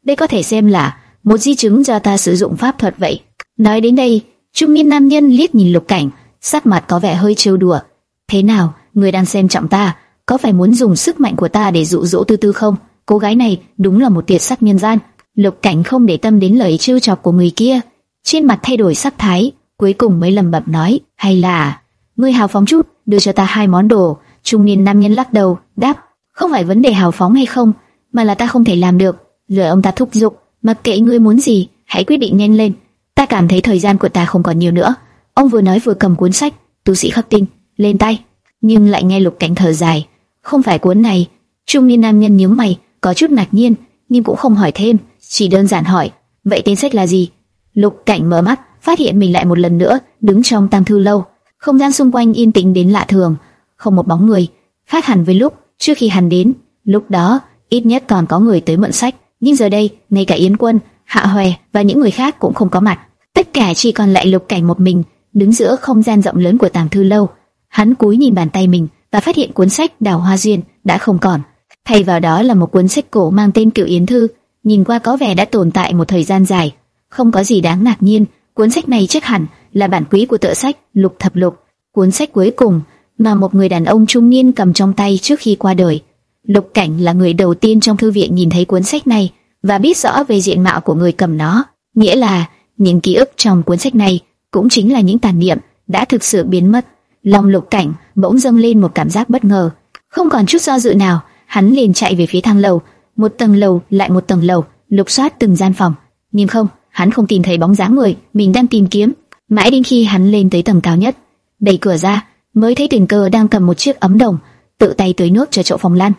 Đây có thể xem là một di chứng do ta sử dụng pháp thuật vậy. Nói đến đây, trung niên nam nhân liếc nhìn lục cảnh, sắc mặt có vẻ hơi trêu đùa. Thế nào, người đang xem trọng ta, có phải muốn dùng sức mạnh của ta để dụ dỗ tư tư không? Cô gái này đúng là một tuyệt sắc nhân gian. Lục cảnh không để tâm đến lời trêu chọc của người kia, trên mặt thay đổi sắc thái, cuối cùng mới lầm bầm nói, hay là ngươi hào phóng chút, đưa cho ta hai món đồ. Trung niên nam nhân lắc đầu, đáp, không phải vấn đề hào phóng hay không, mà là ta không thể làm được. Rồi ông ta thúc giục, mặc kệ ngươi muốn gì, hãy quyết định nhanh lên. Ta cảm thấy thời gian của ta không còn nhiều nữa. Ông vừa nói vừa cầm cuốn sách, tu sĩ khắc tinh, lên tay, nhưng lại nghe lục cảnh thở dài. Không phải cuốn này. Trung niên nam nhân nhíu mày, có chút ngạc nhiên, nhưng cũng không hỏi thêm, chỉ đơn giản hỏi, vậy tên sách là gì? Lục cảnh mở mắt, phát hiện mình lại một lần nữa đứng trong tam thư lâu. Không gian xung quanh yên tĩnh đến lạ thường, không một bóng người, khác hẳn với lúc trước khi hắn đến. Lúc đó, ít nhất còn có người tới mượn sách, nhưng giờ đây, ngay cả Yến Quân, Hạ Hoè và những người khác cũng không có mặt. Tất cả chỉ còn lại Lục Cảnh một mình, đứng giữa không gian rộng lớn của tàng thư lâu. Hắn cúi nhìn bàn tay mình và phát hiện cuốn sách Đào Hoa Duyên đã không còn. Thay vào đó là một cuốn sách cổ mang tên Cựu Yến Thư, nhìn qua có vẻ đã tồn tại một thời gian dài. Không có gì đáng ngạc nhiên, cuốn sách này chắc hẳn là bản quý của tựa sách Lục Thập Lục, cuốn sách cuối cùng mà một người đàn ông trung niên cầm trong tay trước khi qua đời. Lục Cảnh là người đầu tiên trong thư viện nhìn thấy cuốn sách này và biết rõ về diện mạo của người cầm nó, nghĩa là những ký ức trong cuốn sách này cũng chính là những tàn niệm đã thực sự biến mất. Lòng Lục Cảnh bỗng dâng lên một cảm giác bất ngờ, không còn chút do dự nào, hắn liền chạy về phía thang lầu, một tầng lầu lại một tầng lầu, lục soát từng gian phòng, nhưng không, hắn không tìm thấy bóng dáng người mình đang tìm kiếm. Mãi đến khi hắn lên tới tầng cao nhất, đẩy cửa ra, mới thấy Tiền Cơ đang cầm một chiếc ấm đồng, tự tay tưới nước cho chậu phòng lan.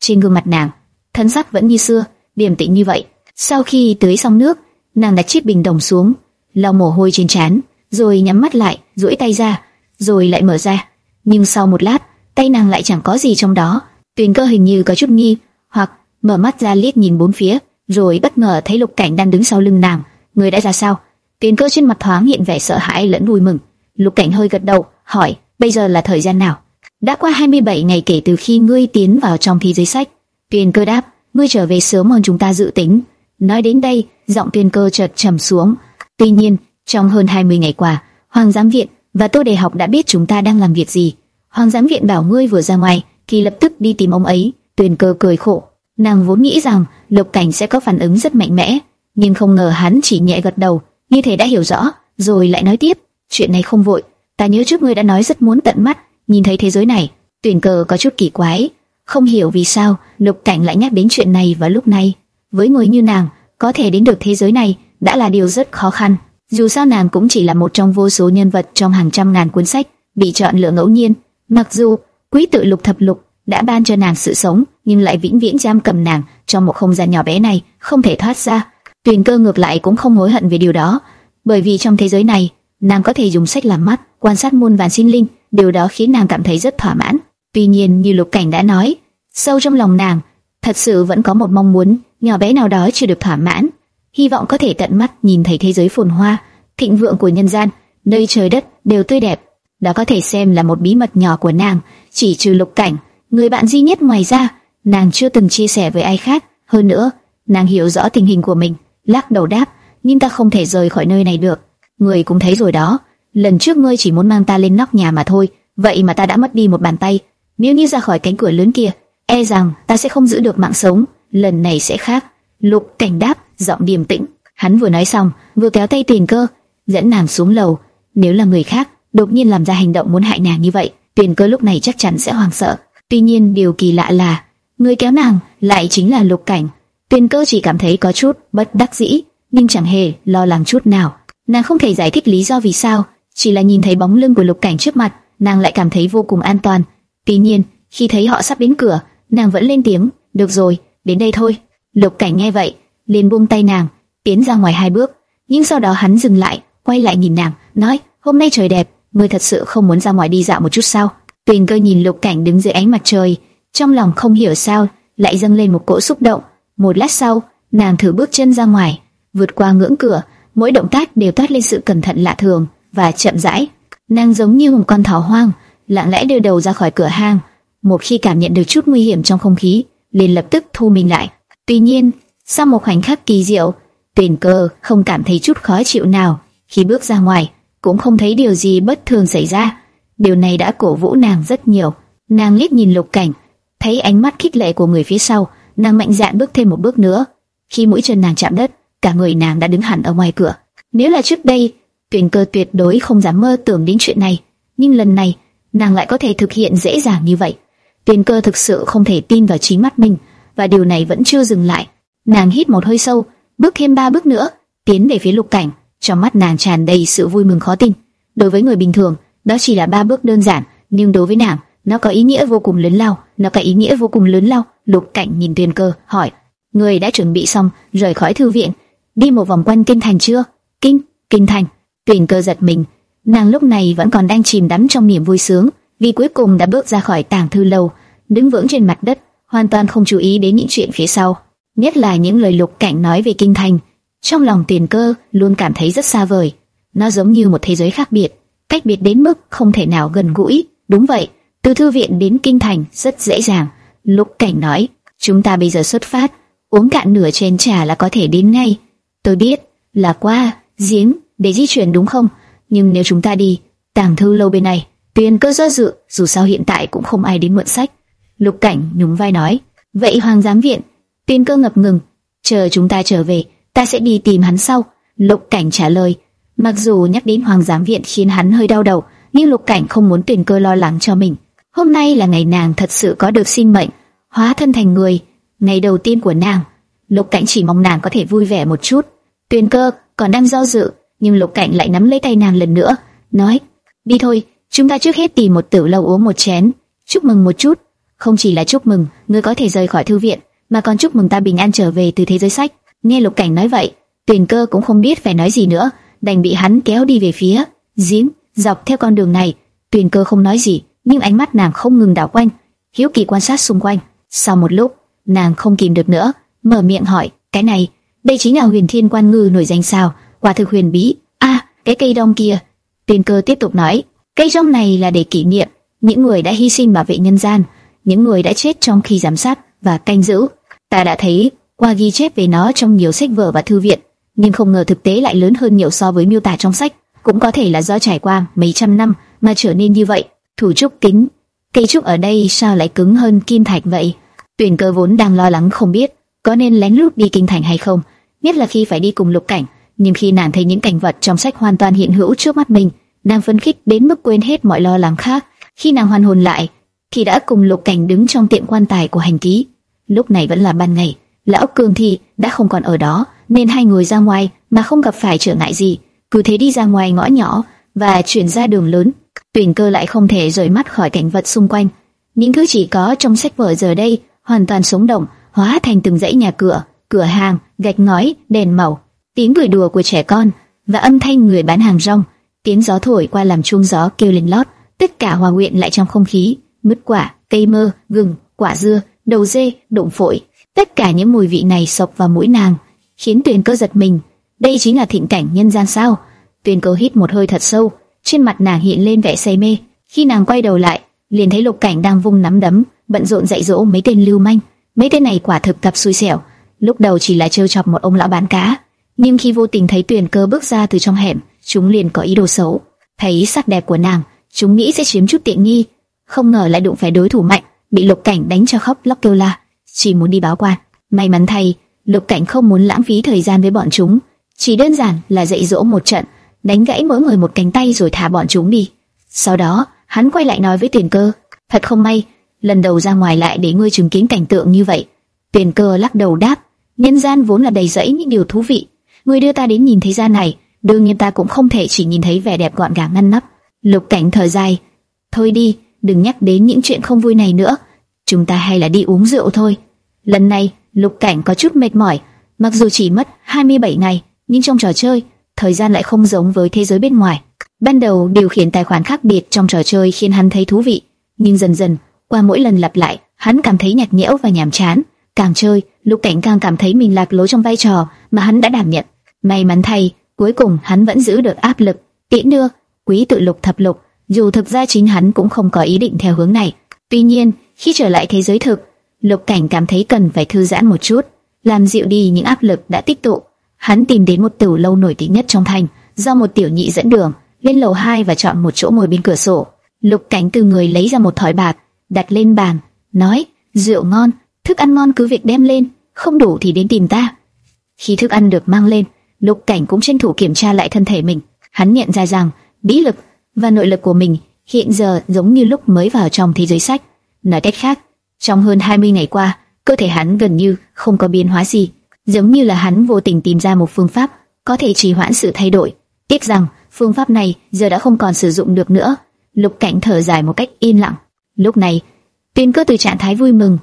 Trên gương mặt nàng, thân sắc vẫn như xưa, điềm tĩnh như vậy. Sau khi tưới xong nước, nàng đặt chiếc bình đồng xuống, lau mồ hôi trên trán, rồi nhắm mắt lại, duỗi tay ra, rồi lại mở ra. Nhưng sau một lát, tay nàng lại chẳng có gì trong đó. Tuyền Cơ hình như có chút nghi, hoặc mở mắt ra liếc nhìn bốn phía, rồi bất ngờ thấy Lục Cảnh đang đứng sau lưng nàng. Người đã ra sao? Tuyền Cơ trên mặt thoáng hiện vẻ sợ hãi lẫn vui mừng. Lục Cảnh hơi gật đầu, hỏi: bây giờ là thời gian nào? Đã qua 27 ngày kể từ khi ngươi tiến vào trong thế giới sách. Tuyền Cơ đáp: ngươi trở về sớm hơn chúng ta dự tính. Nói đến đây, giọng Tuyền Cơ chợt trầm xuống. Tuy nhiên, trong hơn 20 ngày qua, Hoàng giám viện và Tô Đề học đã biết chúng ta đang làm việc gì. Hoàng giám viện bảo ngươi vừa ra ngoài, thì lập tức đi tìm ông ấy. Tuyền Cơ cười khổ, nàng vốn nghĩ rằng Lục Cảnh sẽ có phản ứng rất mạnh mẽ, nhưng không ngờ hắn chỉ nhẹ gật đầu, như thể đã hiểu rõ, rồi lại nói tiếp, chuyện này không vội. Ta nhớ trước ngươi đã nói rất muốn tận mắt nhìn thấy thế giới này. Tuyền Cơ có chút kỳ quái, không hiểu vì sao Lục Cảnh lại nhắc đến chuyện này vào lúc này. Với người như nàng, có thể đến được thế giới này đã là điều rất khó khăn. Dù sao nàng cũng chỉ là một trong vô số nhân vật trong hàng trăm ngàn cuốn sách bị chọn lựa ngẫu nhiên. Mặc dù quý tự lục thập lục đã ban cho nàng sự sống, nhưng lại vĩnh viễn giam cầm nàng trong một không gian nhỏ bé này, không thể thoát ra. Tuyền cơ ngược lại cũng không hối hận về điều đó, bởi vì trong thế giới này, nàng có thể dùng sách làm mắt, quan sát muôn vàn sinh linh, điều đó khiến nàng cảm thấy rất thỏa mãn. Tuy nhiên, như Lục Cảnh đã nói, sâu trong lòng nàng, thật sự vẫn có một mong muốn nhỏ bé nào đó chưa được thỏa mãn, hy vọng có thể tận mắt nhìn thấy thế giới phồn hoa, thịnh vượng của nhân gian, nơi trời đất đều tươi đẹp. Đó có thể xem là một bí mật nhỏ của nàng, chỉ trừ Lục Cảnh, người bạn duy nhất ngoài ra, nàng chưa từng chia sẻ với ai khác. Hơn nữa, nàng hiểu rõ tình hình của mình, lắc đầu đáp, nhưng ta không thể rời khỏi nơi này được. Người cũng thấy rồi đó, lần trước ngươi chỉ muốn mang ta lên nóc nhà mà thôi, vậy mà ta đã mất đi một bàn tay. Nếu như ra khỏi cánh cửa lớn kia, e rằng ta sẽ không giữ được mạng sống. Lần này sẽ khác. Lục Cảnh đáp, giọng điềm tĩnh. Hắn vừa nói xong, vừa kéo tay Tiền Cơ, dẫn nàng xuống lầu. Nếu là người khác, đột nhiên làm ra hành động muốn hại nàng như vậy, Tiền Cơ lúc này chắc chắn sẽ hoảng sợ. Tuy nhiên điều kỳ lạ là, người kéo nàng lại chính là Lục Cảnh. Tiền Cơ chỉ cảm thấy có chút bất đắc dĩ, nhưng chẳng hề lo lắng chút nào. Nàng không thể giải thích lý do vì sao, chỉ là nhìn thấy bóng lưng của Lục Cảnh trước mặt, nàng lại cảm thấy vô cùng an toàn. Tuy nhiên, khi thấy họ sắp đến cửa, nàng vẫn lên tiếng, "Được rồi, đến đây thôi." Lục Cảnh nghe vậy, liền buông tay nàng, tiến ra ngoài hai bước, nhưng sau đó hắn dừng lại, quay lại nhìn nàng, nói: "Hôm nay trời đẹp, ngươi thật sự không muốn ra ngoài đi dạo một chút sao?" Tuyền Cơ nhìn Lục Cảnh đứng dưới ánh mặt trời, trong lòng không hiểu sao lại dâng lên một cỗ xúc động. Một lát sau, nàng thử bước chân ra ngoài, vượt qua ngưỡng cửa, mỗi động tác đều toát lên sự cẩn thận lạ thường và chậm rãi. Nàng giống như một con thỏ hoang, lặng lẽ đưa đầu ra khỏi cửa hang. Một khi cảm nhận được chút nguy hiểm trong không khí, liền lập tức thu mình lại. Tuy nhiên, sau một khoảnh khắc kỳ diệu, tuyển Cơ không cảm thấy chút khó chịu nào khi bước ra ngoài, cũng không thấy điều gì bất thường xảy ra. Điều này đã cổ vũ nàng rất nhiều. Nàng liếc nhìn Lục Cảnh, thấy ánh mắt khích lệ của người phía sau, nàng mạnh dạn bước thêm một bước nữa. Khi mũi chân nàng chạm đất, cả người nàng đã đứng hẳn ở ngoài cửa. Nếu là trước đây, tuyển Cơ tuyệt đối không dám mơ tưởng đến chuyện này, nhưng lần này, nàng lại có thể thực hiện dễ dàng như vậy. tuyển Cơ thực sự không thể tin vào chính mắt mình, và điều này vẫn chưa dừng lại. Nàng hít một hơi sâu, bước thêm ba bước nữa, tiến về phía Lục Cảnh, trong mắt nàng tràn đầy sự vui mừng khó tin. Đối với người bình thường, đó chỉ là ba bước đơn giản, nhưng đối với nàng, nó có ý nghĩa vô cùng lớn lao, nó có ý nghĩa vô cùng lớn lao. Lục Cảnh nhìn Tuyền Cơ, hỏi: "Người đã chuẩn bị xong rời khỏi thư viện, đi một vòng quanh kinh thành chưa?" "Kinh, kinh thành?" Tuyền Cơ giật mình, nàng lúc này vẫn còn đang chìm đắm trong niềm vui sướng, vì cuối cùng đã bước ra khỏi tàng thư lâu, đứng vững trên mặt đất, hoàn toàn không chú ý đến những chuyện phía sau, nhất là những lời Lục Cảnh nói về kinh thành. Trong lòng tiền Cơ luôn cảm thấy rất xa vời, nó giống như một thế giới khác biệt, cách biệt đến mức không thể nào gần gũi. Đúng vậy, từ thư viện đến kinh thành rất dễ dàng. Lục Cảnh nói, chúng ta bây giờ xuất phát, uống cạn nửa chén trà là có thể đến ngay. Tôi biết, là qua giếng để di chuyển đúng không? Nhưng nếu chúng ta đi, tàng thư lâu bên này, tiền Cơ do dự, dù sao hiện tại cũng không ai đến mượn sách. Lục Cảnh nhún vai nói, vậy Hoàng giám viện, Tuyền Cơ ngập ngừng, chờ chúng ta trở về, ta sẽ đi tìm hắn sau. Lục Cảnh trả lời. Mặc dù nhắc đến Hoàng giám viện khiến hắn hơi đau đầu, nhưng Lục Cảnh không muốn Tuyền Cơ lo lắng cho mình. Hôm nay là ngày nàng thật sự có được sinh mệnh, hóa thân thành người, ngày đầu tiên của nàng. Lục Cảnh chỉ mong nàng có thể vui vẻ một chút. Tuyền Cơ còn đang do dự, nhưng Lục Cảnh lại nắm lấy tay nàng lần nữa, nói: "Đi thôi, chúng ta trước hết tìm một tử lâu uống một chén, chúc mừng một chút." Không chỉ là chúc mừng, ngươi có thể rời khỏi thư viện, mà còn chúc mừng ta bình an trở về từ thế giới sách. Nghe Lục Cảnh nói vậy, Tuyền Cơ cũng không biết phải nói gì nữa, đành bị hắn kéo đi về phía giếng. Dọc theo con đường này, Tuyền Cơ không nói gì, nhưng ánh mắt nàng không ngừng đảo quanh, hiếu kỳ quan sát xung quanh. Sau một lúc, nàng không kìm được nữa, mở miệng hỏi: "Cái này, đây chính là Huyền Thiên Quan Ngư nổi danh sao? Quả thực huyền bí. A, cái cây đông kia." Tuyền Cơ tiếp tục nói: "Cây rong này là để kỷ niệm những người đã hy sinh bảo vệ nhân gian, những người đã chết trong khi giám sát và canh giữ. Ta đã thấy qua ghi chép về nó trong nhiều sách vở và thư viện, nhưng không ngờ thực tế lại lớn hơn nhiều so với miêu tả trong sách. Cũng có thể là do trải qua mấy trăm năm mà trở nên như vậy. Thủ trúc kính, cây trúc ở đây sao lại cứng hơn kim thạch vậy? Tuyển cơ vốn đang lo lắng không biết có nên lén lút đi kinh thành hay không, nhất là khi phải đi cùng lục cảnh. Nhưng khi nàng thấy những cảnh vật trong sách hoàn toàn hiện hữu trước mắt mình, nàng phấn khích đến mức quên hết mọi lo lắng khác. Khi nàng hoàn hồn lại, thì đã cùng lục cảnh đứng trong tiệm quan tài của hành ký. Lúc này vẫn là ban ngày, lão cường thì đã không còn ở đó, nên hai người ra ngoài mà không gặp phải trở ngại gì, cứ thế đi ra ngoài ngõ nhỏ và chuyển ra đường lớn. Tuyển cơ lại không thể rời mắt khỏi cảnh vật xung quanh. Những thứ chỉ có trong sách vở giờ đây hoàn toàn sống động, hóa thành từng dãy nhà cửa, cửa hàng, gạch ngói, đèn màu, tiếng cười đùa của trẻ con và âm thanh người bán hàng rong. Tiếng gió thổi qua làm chuông gió kêu lên lót, tất cả hòa quyện lại trong không khí. Mứt quả, cây mơ, gừng, quả dưa, đầu dê, đụng phổi, tất cả những mùi vị này sộc vào mũi nàng, khiến Tuyền Cơ giật mình. Đây chính là thịnh cảnh nhân gian sao? Tuyền Cơ hít một hơi thật sâu, trên mặt nàng hiện lên vẻ say mê. Khi nàng quay đầu lại, liền thấy Lục Cảnh đang vung nắm đấm, bận rộn dạy dỗ mấy tên lưu manh. Mấy tên này quả thực tập xui xẻo. Lúc đầu chỉ là trêu chọc một ông lão bán cá, nhưng khi vô tình thấy Tuyền Cơ bước ra từ trong hẻm, chúng liền có ý đồ xấu. Thấy sắc đẹp của nàng, chúng nghĩ sẽ chiếm chút tiện nghi, không ngờ lại đụng phải đối thủ mạnh, bị Lục Cảnh đánh cho khóc lóc kêu la, chỉ muốn đi báo quan. May mắn thay, Lục Cảnh không muốn lãng phí thời gian với bọn chúng, chỉ đơn giản là dạy dỗ một trận, đánh gãy mỗi người một cánh tay rồi thả bọn chúng đi. Sau đó, hắn quay lại nói với Tiền Cơ, thật không may, lần đầu ra ngoài lại để ngươi chứng kiến cảnh tượng như vậy. Tiền Cơ lắc đầu đáp, nhân gian vốn là đầy rẫy những điều thú vị, ngươi đưa ta đến nhìn thế gian này, đương nhiên ta cũng không thể chỉ nhìn thấy vẻ đẹp gọn gàng ngăn nắp. Lục Cảnh thở dài, thôi đi, đừng nhắc đến những chuyện không vui này nữa. Chúng ta hay là đi uống rượu thôi. Lần này, Lục Cảnh có chút mệt mỏi, mặc dù chỉ mất 27 ngày, nhưng trong trò chơi, thời gian lại không giống với thế giới bên ngoài. Ban đầu điều khiển tài khoản khác biệt trong trò chơi khiến hắn thấy thú vị, nhưng dần dần, qua mỗi lần lặp lại, hắn cảm thấy nhạt nhẽo và nhàm chán. Càng chơi, Lục Cảnh càng cảm thấy mình lạc lối trong vai trò mà hắn đã đảm nhận. May mắn thay, cuối cùng hắn vẫn giữ được áp lực. Tiễn đưa, quý tự lục thập lục, dù thực ra chính hắn cũng không có ý định theo hướng này. Tuy nhiên, khi trở lại thế giới thực, Lục Cảnh cảm thấy cần phải thư giãn một chút, làm dịu đi những áp lực đã tích tụ. Hắn tìm đến một tiểu lâu nổi tiếng nhất trong thành, do một tiểu nhị dẫn đường, lên lầu 2 và chọn một chỗ ngồi bên cửa sổ. Lục Cảnh từ người lấy ra một thỏi bạc, đặt lên bàn, nói: "Rượu ngon, thức ăn ngon cứ việc đem lên, không đủ thì đến tìm ta." Khi thức ăn được mang lên, Lục Cảnh cũng tranh thủ kiểm tra lại thân thể mình. Hắn nhận ra rằng bí lực và nội lực của mình hiện giờ giống như lúc mới vào trong thế giới sách. Nói cách khác, trong hơn 20 ngày qua, cơ thể hắn gần như không có biến hóa gì, giống như là hắn vô tình tìm ra một phương pháp có thể trì hoãn sự thay đổi. Tiếc rằng phương pháp này giờ đã không còn sử dụng được nữa. Lục Cảnh thở dài một cách yên lặng. Lúc này, Tuyên Cơ từ trạng thái vui mừng,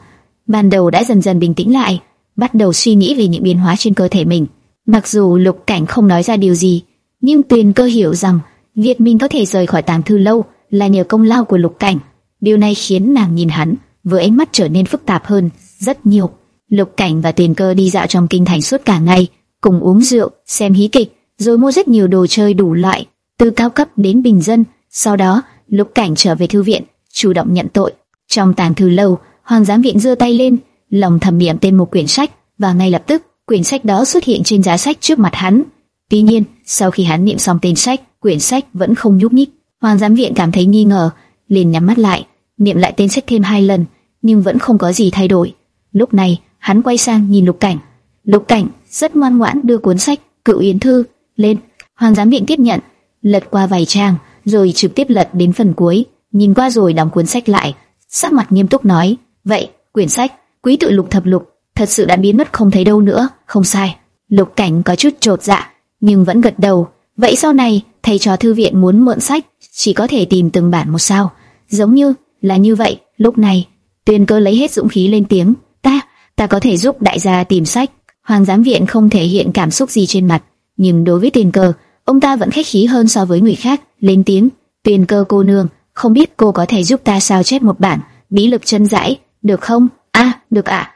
ban đầu đã dần dần bình tĩnh lại, bắt đầu suy nghĩ về những biến hóa trên cơ thể mình. Mặc dù Lục Cảnh không nói ra điều gì, nhưng Tuyên Cơ hiểu rằng Việc mình có thể rời khỏi tàng thư lâu là nhờ công lao của Lục Cảnh. Điều này khiến nàng nhìn hắn với ánh mắt trở nên phức tạp hơn rất nhiều. Lục Cảnh và Tiền Cơ đi dạo trong kinh thành suốt cả ngày, cùng uống rượu, xem hí kịch, rồi mua rất nhiều đồ chơi đủ loại, từ cao cấp đến bình dân. Sau đó, Lục Cảnh trở về thư viện, chủ động nhận tội. Trong tàng thư lâu, Hoàng giám viện giơ tay lên, lòng thầm niệm tên một quyển sách, và ngay lập tức, quyển sách đó xuất hiện trên giá sách trước mặt hắn. Tuy nhiên, sau khi hắn niệm xong tên sách, quyển sách vẫn không nhúc nhích. Hoàng giám viện cảm thấy nghi ngờ, liền nhắm mắt lại, niệm lại tên sách thêm hai lần, nhưng vẫn không có gì thay đổi. Lúc này, hắn quay sang nhìn Lục Cảnh. Lục Cảnh rất ngoan ngoãn đưa cuốn sách Cựu Yến Thư lên. Hoàng giám viện tiếp nhận, lật qua vài trang, rồi trực tiếp lật đến phần cuối, nhìn qua rồi đóng cuốn sách lại, sắc mặt nghiêm túc nói, vậy, quyển sách, quý tự lục thập lục, thật sự đã biến mất không thấy đâu nữa, không sai. Lục cảnh có chút trột dạ, nhưng vẫn gật đầu, vậy sau này, thầy trò thư viện muốn mượn sách, chỉ có thể tìm từng bản một sao, giống như, là như vậy, lúc này, tuyên cơ lấy hết dũng khí lên tiếng, ta, ta có thể giúp đại gia tìm sách. Hoàng giám viện không thể hiện cảm xúc gì trên mặt, nhưng đối với tuyên cơ, ông ta vẫn khách khí hơn so với người khác, lên tiếng, tuyên cơ cô nương, không biết cô có thể giúp ta sao chép một bản bí lực chân giải, được không? A, được ạ. À.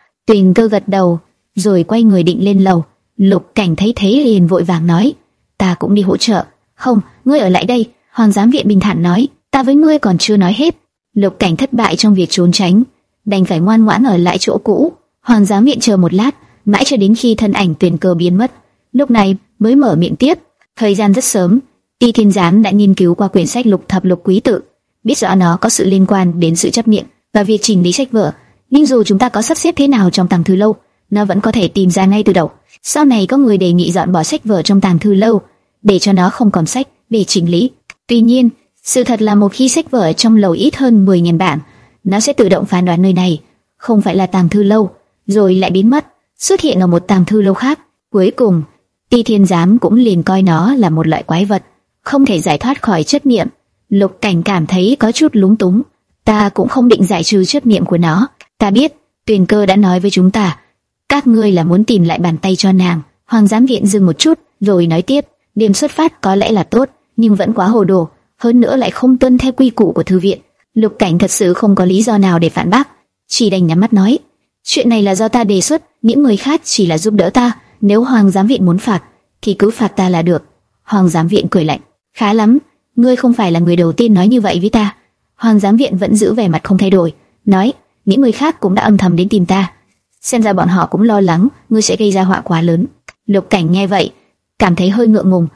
Cơ gật đầu, rồi quay người định lên lầu. Lục cảnh thấy thế liền vội vàng nói, ta cũng đi hỗ trợ. Không, ngươi ở lại đây. Hoàng giám viện bình thản nói, ta với ngươi còn chưa nói hết. Lục cảnh thất bại trong việc trốn tránh, đành phải ngoan ngoãn ở lại chỗ cũ. Hoàng giám viện chờ một lát, mãi cho đến khi thân ảnh tiền cơ biến mất. Lúc này mới mở miệng tiếp. Thời gian rất sớm, Y Thiên Giám đã nghiên cứu qua quyển sách Lục Thập Lục Quý Tự, biết rõ nó có sự liên quan đến sự chấp niệm và việc chỉnh lý sách vở. Nhưng dù chúng ta có sắp xếp thế nào trong tàng thư lâu, nó vẫn có thể tìm ra ngay từ đầu. Sau này có người đề nghị dọn bỏ sách vở trong tàng thư lâu, để cho nó không còn sách để chỉnh lý. Tuy nhiên, sự thật là một khi sách vở trong lầu ít hơn 10.000 bản, nó sẽ tự động phán đoán nơi này không phải là tàng thư lâu, rồi lại biến mất, xuất hiện ở một tàng thư lâu khác. Cuối cùng, Ti Thiên Giám cũng liền coi nó là một loại quái vật, không thể giải thoát khỏi chất niệm. Lục Cảnh cảm thấy có chút lúng túng, ta cũng không định giải trừ chất niệm của nó. Ta biết, Tuyền Cơ đã nói với chúng ta, các ngươi là muốn tìm lại bàn tay cho nàng. Hoàng giám viện dừng một chút, rồi nói tiếp, điểm xuất phát có lẽ là tốt, nhưng vẫn quá hồ đồ, hơn nữa lại không tuân theo quy củ của thư viện. Lục Cảnh thật sự không có lý do nào để phản bác, chỉ đành nhắm mắt nói, chuyện này là do ta đề xuất, những người khác chỉ là giúp đỡ ta. Nếu Hoàng giám viện muốn phạt, thì cứ phạt ta là được. Hoàng giám viện cười lạnh, khá lắm, ngươi không phải là người đầu tiên nói như vậy với ta. Hoàng giám viện vẫn giữ vẻ mặt không thay đổi, nói, những người khác cũng đã âm thầm đến tìm ta, xem ra bọn họ cũng lo lắng ngươi sẽ gây ra họa quá lớn. Lục Cảnh nghe vậy, cảm thấy hơi ngượng ngùng.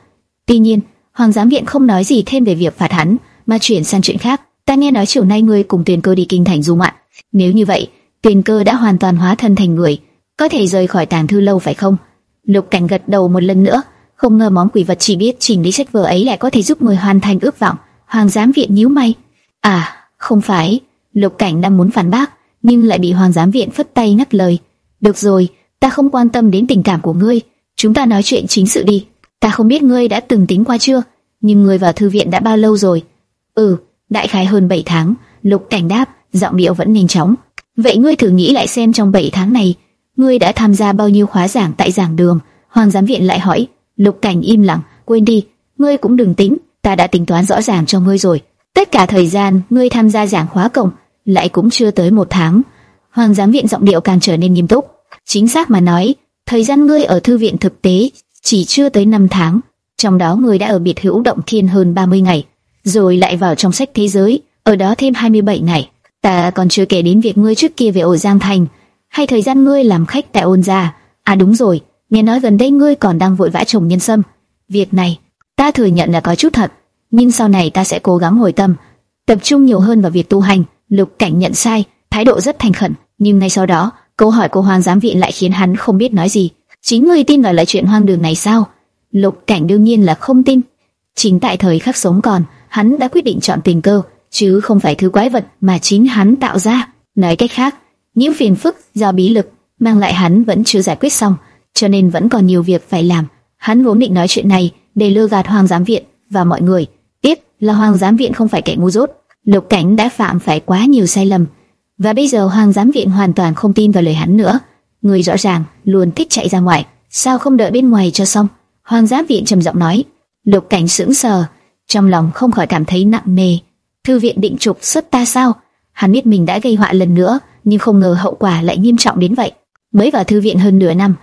Tuy nhiên, Hoàng giám viện không nói gì thêm về việc phạt hắn, mà chuyển sang chuyện khác. Ta nghe nói chiều nay ngươi cùng Tuyền Cơ đi kinh thành du ngoạn. Nếu như vậy, Tuyền Cơ đã hoàn toàn hóa thân thành người, có thể rời khỏi tàng thư lâu phải không? Lục Cảnh gật đầu một lần nữa, không ngờ món quỷ vật chỉ biết chỉnh lý sách vở ấy lại có thể giúp người hoàn thành ước vọng. Hoàng giám viện nhíu mày. À, không phải. Lục Cảnh đang muốn phản bác, nhưng lại bị Hoàng giám viện phất tay ngắt lời. Được rồi, ta không quan tâm đến tình cảm của ngươi, chúng ta nói chuyện chính sự đi. Ta không biết ngươi đã từng tính qua chưa, nhưng ngươi vào thư viện đã bao lâu rồi? Ừ, đại khái hơn 7 tháng. Lục Cảnh đáp, giọng điệu vẫn nhanh chóng. Vậy ngươi thử nghĩ lại xem trong 7 tháng này, ngươi đã tham gia bao nhiêu khóa giảng tại giảng đường? Hoàng giám viện lại hỏi. Lục Cảnh im lặng, quên đi, ngươi cũng đừng tính, ta đã tính toán rõ ràng cho ngươi rồi. Tất cả thời gian ngươi tham gia giảng khóa cộng lại cũng chưa tới một tháng. Hoàng giám viện giọng điệu càng trở nên nghiêm túc. Chính xác mà nói, thời gian ngươi ở thư viện thực tế chỉ chưa tới 5 tháng, trong đó ngươi đã ở biệt hữu động thiên hơn 30 ngày, rồi lại vào trong sách thế giới, ở đó thêm 27 ngày. Ta còn chưa kể đến việc ngươi trước kia về ổ Giang Thành, hay thời gian ngươi làm khách tại ôn gia. À đúng rồi, nghe nói gần đây ngươi còn đang vội vã trồng nhân sâm. Việc này, ta thừa nhận là có chút thật, nhưng sau này ta sẽ cố gắng hồi tâm, tập trung nhiều hơn vào việc tu hành. Lục Cảnh nhận sai, thái độ rất thành khẩn, nhưng ngay sau đó, câu hỏi của Hoàng giám viện lại khiến hắn không biết nói gì. Chính ngươi tin vào lại chuyện hoang đường này sao? Lục Cảnh đương nhiên là không tin. Chính tại thời khắc sống còn, hắn đã quyết định chọn tình cơ, chứ không phải thứ quái vật mà chính hắn tạo ra. Nói cách khác, những phiền phức do bí lực mang lại hắn vẫn chưa giải quyết xong, cho nên vẫn còn nhiều việc phải làm. Hắn vốn định nói chuyện này để lừa gạt Hoàng giám viện và mọi người. Tiếp là Hoàng giám viện không phải kẻ ngu dốt, Lục Cảnh đã phạm phải quá nhiều sai lầm, và bây giờ Hoàng giám viện hoàn toàn không tin vào lời hắn nữa. Người rõ ràng luôn thích chạy ra ngoài, sao không đợi bên ngoài cho xong? Hoàng giám viện trầm giọng nói. Lục Cảnh sững sờ, trong lòng không khỏi cảm thấy nặng nề. Thư viện định trục xuất ta sao? Hắn biết mình đã gây họa lần nữa, nhưng không ngờ hậu quả lại nghiêm trọng đến vậy. Mới vào thư viện hơn nửa năm,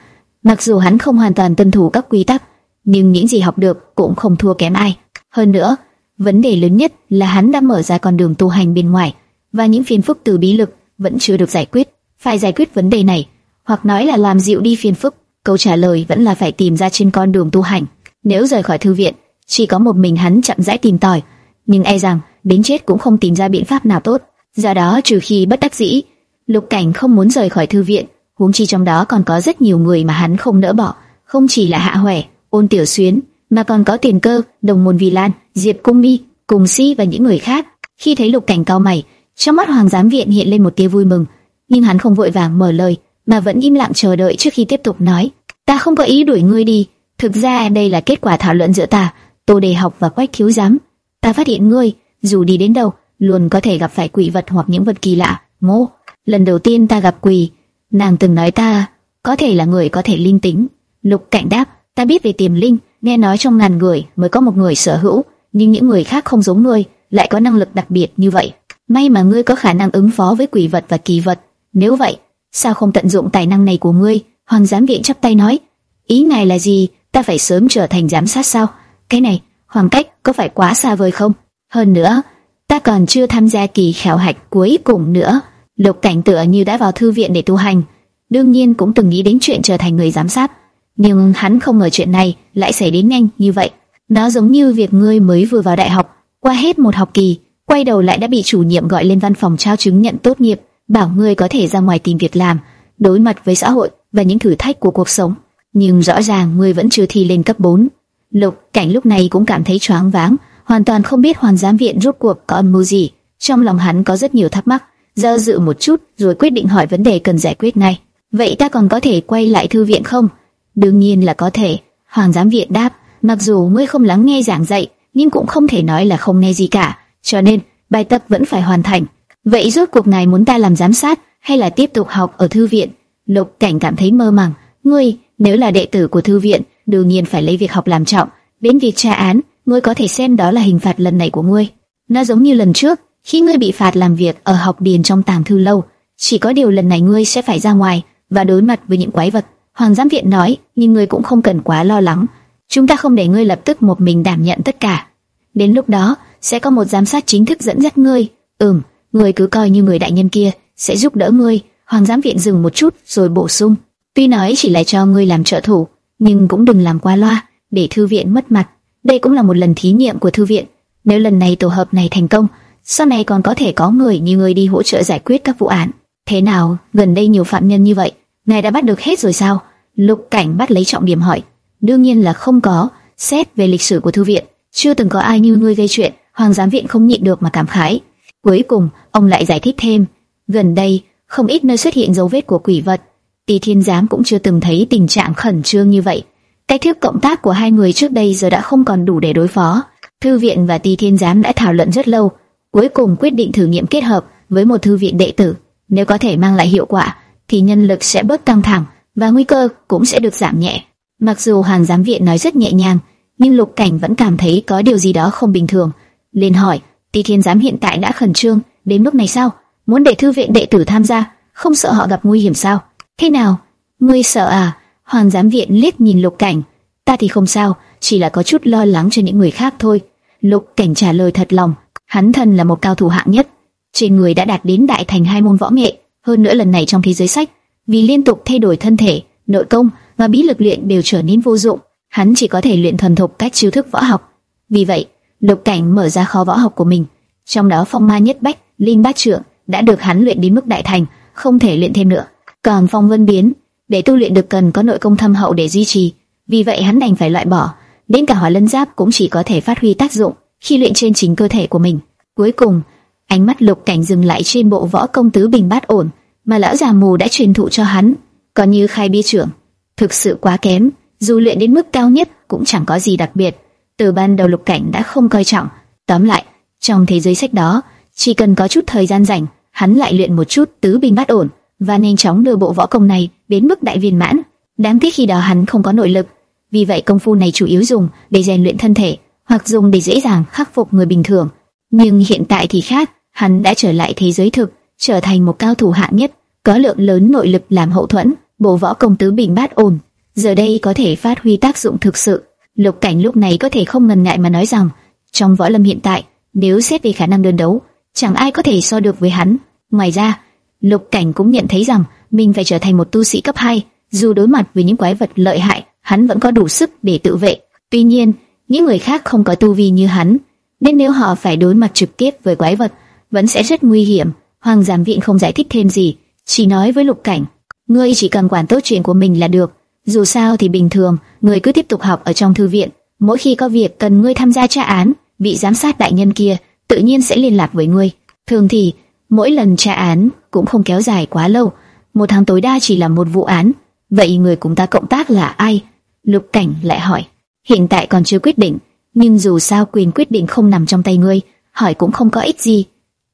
mặc dù hắn không hoàn toàn tuân thủ các quy tắc, nhưng những gì học được cũng không thua kém ai. Hơn nữa, vấn đề lớn nhất là hắn đã mở ra con đường tu hành bên ngoài, và những phiền phức từ bí lực vẫn chưa được giải quyết. Phải giải quyết vấn đề này, hoặc nói là làm dịu đi phiền phức. Câu trả lời vẫn là phải tìm ra trên con đường tu hành. Nếu rời khỏi thư viện, chỉ có một mình hắn chậm rãi tìm tòi, nhưng e rằng đến chết cũng không tìm ra biện pháp nào tốt. Do đó trừ khi bất đắc dĩ, Lục Cảnh không muốn rời khỏi thư viện, huống chi trong đó còn có rất nhiều người mà hắn không nỡ bỏ, không chỉ là Hạ Hoè, Ôn Tiểu Xuyến, mà còn có tiền cơ, đồng môn vì lan, diệp cung mi, cùng si và những người khác. Khi thấy lục cảnh cao mày, trong mắt hoàng giám viện hiện lên một tia vui mừng, nhưng hắn không vội vàng mở lời, mà vẫn im lặng chờ đợi trước khi tiếp tục nói. Ta không có ý đuổi ngươi đi, thực ra đây là kết quả thảo luận giữa ta, Tô Đề Học và Quách Thiếu Giám. Ta phát hiện ngươi, dù đi đến đâu, luôn có thể gặp phải quỷ vật hoặc những vật kỳ lạ. Ngô, lần đầu tiên ta gặp quỷ, nàng từng nói ta có thể là người có thể linh tính. Lục Cảnh đáp, ta biết về tiềm linh, nghe nói trong ngàn người mới có một người sở hữu, nhưng những người khác không giống ngươi, lại có năng lực đặc biệt như vậy. May mà ngươi có khả năng ứng phó với quỷ vật và kỳ vật. Nếu vậy, sao không tận dụng tài năng này của ngươi? Hoàng giám viện chắp tay nói, ý ngài là gì? Ta phải sớm trở thành giám sát sao? Cái này, khoảng cách có phải quá xa vời không? Hơn nữa, ta còn chưa tham gia kỳ khảo hạch cuối cùng nữa. Lục Cảnh tựa như đã vào thư viện để tu hành, đương nhiên cũng từng nghĩ đến chuyện trở thành người giám sát, nhưng hắn không ngờ chuyện này lại xảy đến nhanh như vậy. Nó giống như việc ngươi mới vừa vào đại học, qua hết một học kỳ, quay đầu lại đã bị chủ nhiệm gọi lên văn phòng trao chứng nhận tốt nghiệp, bảo ngươi có thể ra ngoài tìm việc làm, đối mặt với xã hội và những thử thách của cuộc sống. Nhưng rõ ràng ngươi vẫn chưa thi lên cấp 4. Lục Cảnh lúc này cũng cảm thấy choáng váng, hoàn toàn không biết Hoàn giám viện rốt cuộc có âm mưu gì. Trong lòng hắn có rất nhiều thắc mắc, do dự một chút rồi quyết định hỏi vấn đề cần giải quyết ngay. Vậy ta còn có thể quay lại thư viện không? Đương nhiên là có thể. Hoàng giám viện đáp, mặc dù ngươi không lắng nghe giảng dạy, nhưng cũng không thể nói là không nghe gì cả. Cho nên bài tập vẫn phải hoàn thành. Vậy rốt cuộc này muốn ta làm giám sát hay là tiếp tục học ở thư viện? Lục Cảnh cảm thấy mơ màng. Ngươi nếu là đệ tử của thư viện, đương nhiên phải lấy việc học làm trọng. Đến việc tra án, ngươi có thể xem đó là hình phạt lần này của ngươi. Nó giống như lần trước, khi ngươi bị phạt làm việc ở học điền trong tàng thư lâu, chỉ có điều lần này ngươi sẽ phải ra ngoài và đối mặt với những quái vật. Hoàng giám viện nói, nhưng ngươi cũng không cần quá lo lắng. Chúng ta không để ngươi lập tức một mình đảm nhận tất cả. Đến lúc đó, sẽ có một giám sát chính thức dẫn dắt ngươi. Ừm, ngươi cứ coi như người đại nhân kia sẽ giúp đỡ ngươi. Hoàng giám viện dừng một chút rồi bổ sung. Tuy nói chỉ là cho ngươi làm trợ thủ, nhưng cũng đừng làm quá loa, để thư viện mất mặt. Đây cũng là một lần thí nghiệm của thư viện. Nếu lần này tổ hợp này thành công, sau này còn có thể có người như người đi hỗ trợ giải quyết các vụ án. Thế nào, gần đây nhiều phạm nhân như vậy, ngài đã bắt được hết rồi sao? Lục Cảnh bắt lấy trọng điểm hỏi. Đương nhiên là không có. Xét về lịch sử của thư viện, chưa từng có ai như ngươi gây chuyện. Hoàng giám viện không nhịn được mà cảm khái. Cuối cùng, ông lại giải thích thêm. Gần đây, không ít nơi xuất hiện dấu vết của quỷ vật. Tỳ Thiên Giám cũng chưa từng thấy tình trạng khẩn trương như vậy. Cách thức cộng tác của hai người trước đây giờ đã không còn đủ để đối phó. Thư viện và Tỳ Thiên Giám đã thảo luận rất lâu, cuối cùng quyết định thử nghiệm kết hợp với một thư viện đệ tử. Nếu có thể mang lại hiệu quả, thì nhân lực sẽ bớt căng thẳng và nguy cơ cũng sẽ được giảm nhẹ. Mặc dù Hàn giám viện nói rất nhẹ nhàng, nhưng Lục Cảnh vẫn cảm thấy có điều gì đó không bình thường. liền hỏi, "Ti Thiên giám hiện tại đã khẩn trương đến lúc này sao? Muốn để thư viện đệ tử tham gia, không sợ họ gặp nguy hiểm sao? Thế nào? Ngươi sợ à? Hoàng giám viện liếc nhìn Lục Cảnh, ta thì không sao, chỉ là có chút lo lắng cho những người khác thôi. Lục Cảnh trả lời thật lòng, hắn thân là một cao thủ hạng nhất, trên người đã đạt đến đại thành hai môn võ nghệ, hơn nữa lần này trong thế giới sách, vì liên tục thay đổi thân thể, nội công và bí lực luyện đều trở nên vô dụng, hắn chỉ có thể luyện thuần thục các chiêu thức võ học. Vì vậy, Lục Cảnh mở ra kho võ học của mình, trong đó phong ma nhất bách, linh bát trượng đã được hắn luyện đến mức đại thành, không thể luyện thêm nữa. Còn phong vân biến, để tu luyện được cần có nội công thâm hậu để duy trì, vì vậy hắn đành phải loại bỏ. Đến cả hỏa lân giáp cũng chỉ có thể phát huy tác dụng khi luyện trên chính cơ thể của mình. Cuối cùng, ánh mắt lục cảnh dừng lại trên bộ võ công tứ bình bát ổn mà lão già mù đã truyền thụ cho hắn, còn như khai bi trưởng, thực sự quá kém, dù luyện đến mức cao nhất cũng chẳng có gì đặc biệt. Từ ban đầu lục cảnh đã không coi trọng. Tóm lại, trong thế giới sách đó, chỉ cần có chút thời gian rảnh, hắn lại luyện một chút tứ bình bát ổn và nhanh chóng đưa bộ võ công này đến mức đại viên mãn. Đáng tiếc khi đó hắn không có nội lực, vì vậy công phu này chủ yếu dùng để rèn luyện thân thể, hoặc dùng để dễ dàng khắc phục người bình thường. Nhưng hiện tại thì khác, hắn đã trở lại thế giới thực, trở thành một cao thủ hạng nhất, có lượng lớn nội lực làm hậu thuẫn, bộ võ công tứ bình bát ổn, giờ đây có thể phát huy tác dụng thực sự. Lục Cảnh lúc này có thể không ngần ngại mà nói rằng, trong võ lâm hiện tại, nếu xét về khả năng đơn đấu, chẳng ai có thể so được với hắn. Ngoài ra, Lục Cảnh cũng nhận thấy rằng mình phải trở thành một tu sĩ cấp 2, dù đối mặt với những quái vật lợi hại, hắn vẫn có đủ sức để tự vệ. Tuy nhiên, những người khác không có tu vi như hắn, nên nếu họ phải đối mặt trực tiếp với quái vật, vẫn sẽ rất nguy hiểm. Hoàng giám viện không giải thích thêm gì, chỉ nói với Lục Cảnh, ngươi chỉ cần quản tốt chuyện của mình là được. Dù sao thì bình thường, ngươi cứ tiếp tục học ở trong thư viện, Mỗi khi có việc cần ngươi tham gia tra án, vị giám sát đại nhân kia tự nhiên sẽ liên lạc với ngươi. Thường thì, mỗi lần tra án cũng không kéo dài quá lâu, một tháng tối đa chỉ là một vụ án. Vậy người cùng ta cộng tác là ai? Lục Cảnh lại hỏi. Hiện tại còn chưa quyết định, nhưng dù sao quyền quyết định không nằm trong tay ngươi, hỏi cũng không có ích gì.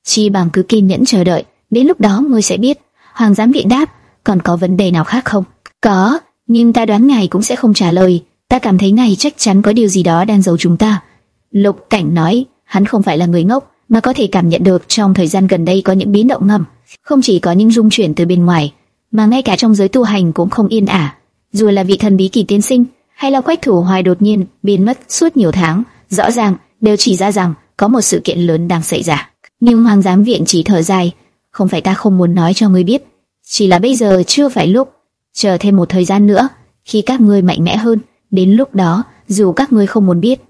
Chi bằng cứ kiên nhẫn chờ đợi, đến lúc đó ngươi sẽ biết. Hoàng giám vị đáp, còn có vấn đề nào khác không? Có, nhưng ta đoán ngài cũng sẽ không trả lời. Ta cảm thấy ngài chắc chắn có điều gì đó đang giấu chúng ta. Lục Cảnh nói, hắn không phải là người ngốc, mà có thể cảm nhận được trong thời gian gần đây có những biến động ngầm. Không chỉ có những rung chuyển từ bên ngoài, mà ngay cả trong giới tu hành cũng không yên ả. Dù là vị thần bí kỳ tiên sinh, hay là quách thủ hoài đột nhiên biến mất suốt nhiều tháng, rõ ràng đều chỉ ra rằng có một sự kiện lớn đang xảy ra. Nhưng Hoàng giám viện chỉ thở dài, không phải ta không muốn nói cho ngươi biết, chỉ là bây giờ chưa phải lúc, chờ thêm một thời gian nữa, khi các ngươi mạnh mẽ hơn, đến lúc đó, dù các ngươi không muốn biết,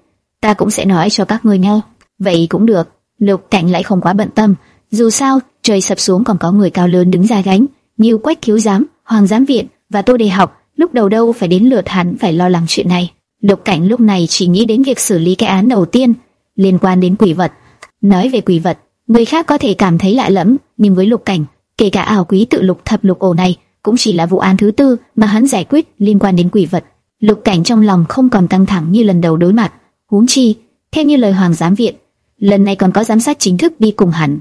ta cũng sẽ nói cho các ngươi nghe. Vậy cũng được. Lục Cảnh lại không quá bận tâm, dù sao trời sập xuống còn có người cao lớn đứng ra gánh, như Quách Thiếu Giám, Hoàng Giám Viện và Tô Đề Học. Lúc đầu đâu phải đến lượt hắn phải lo lắng chuyện này. Lục Cảnh lúc này chỉ nghĩ đến việc xử lý cái án đầu tiên liên quan đến quỷ vật. Nói về quỷ vật, người khác có thể cảm thấy lạ lẫm, nhưng với Lục Cảnh, kể cả ảo quý tự lục thập lục ổ này cũng chỉ là vụ án thứ tư mà hắn giải quyết liên quan đến quỷ vật. Lục Cảnh trong lòng không còn căng thẳng như lần đầu đối mặt. Huống chi, theo như lời Hoàng Giám Viện, lần này còn có giám sát chính thức đi cùng hắn.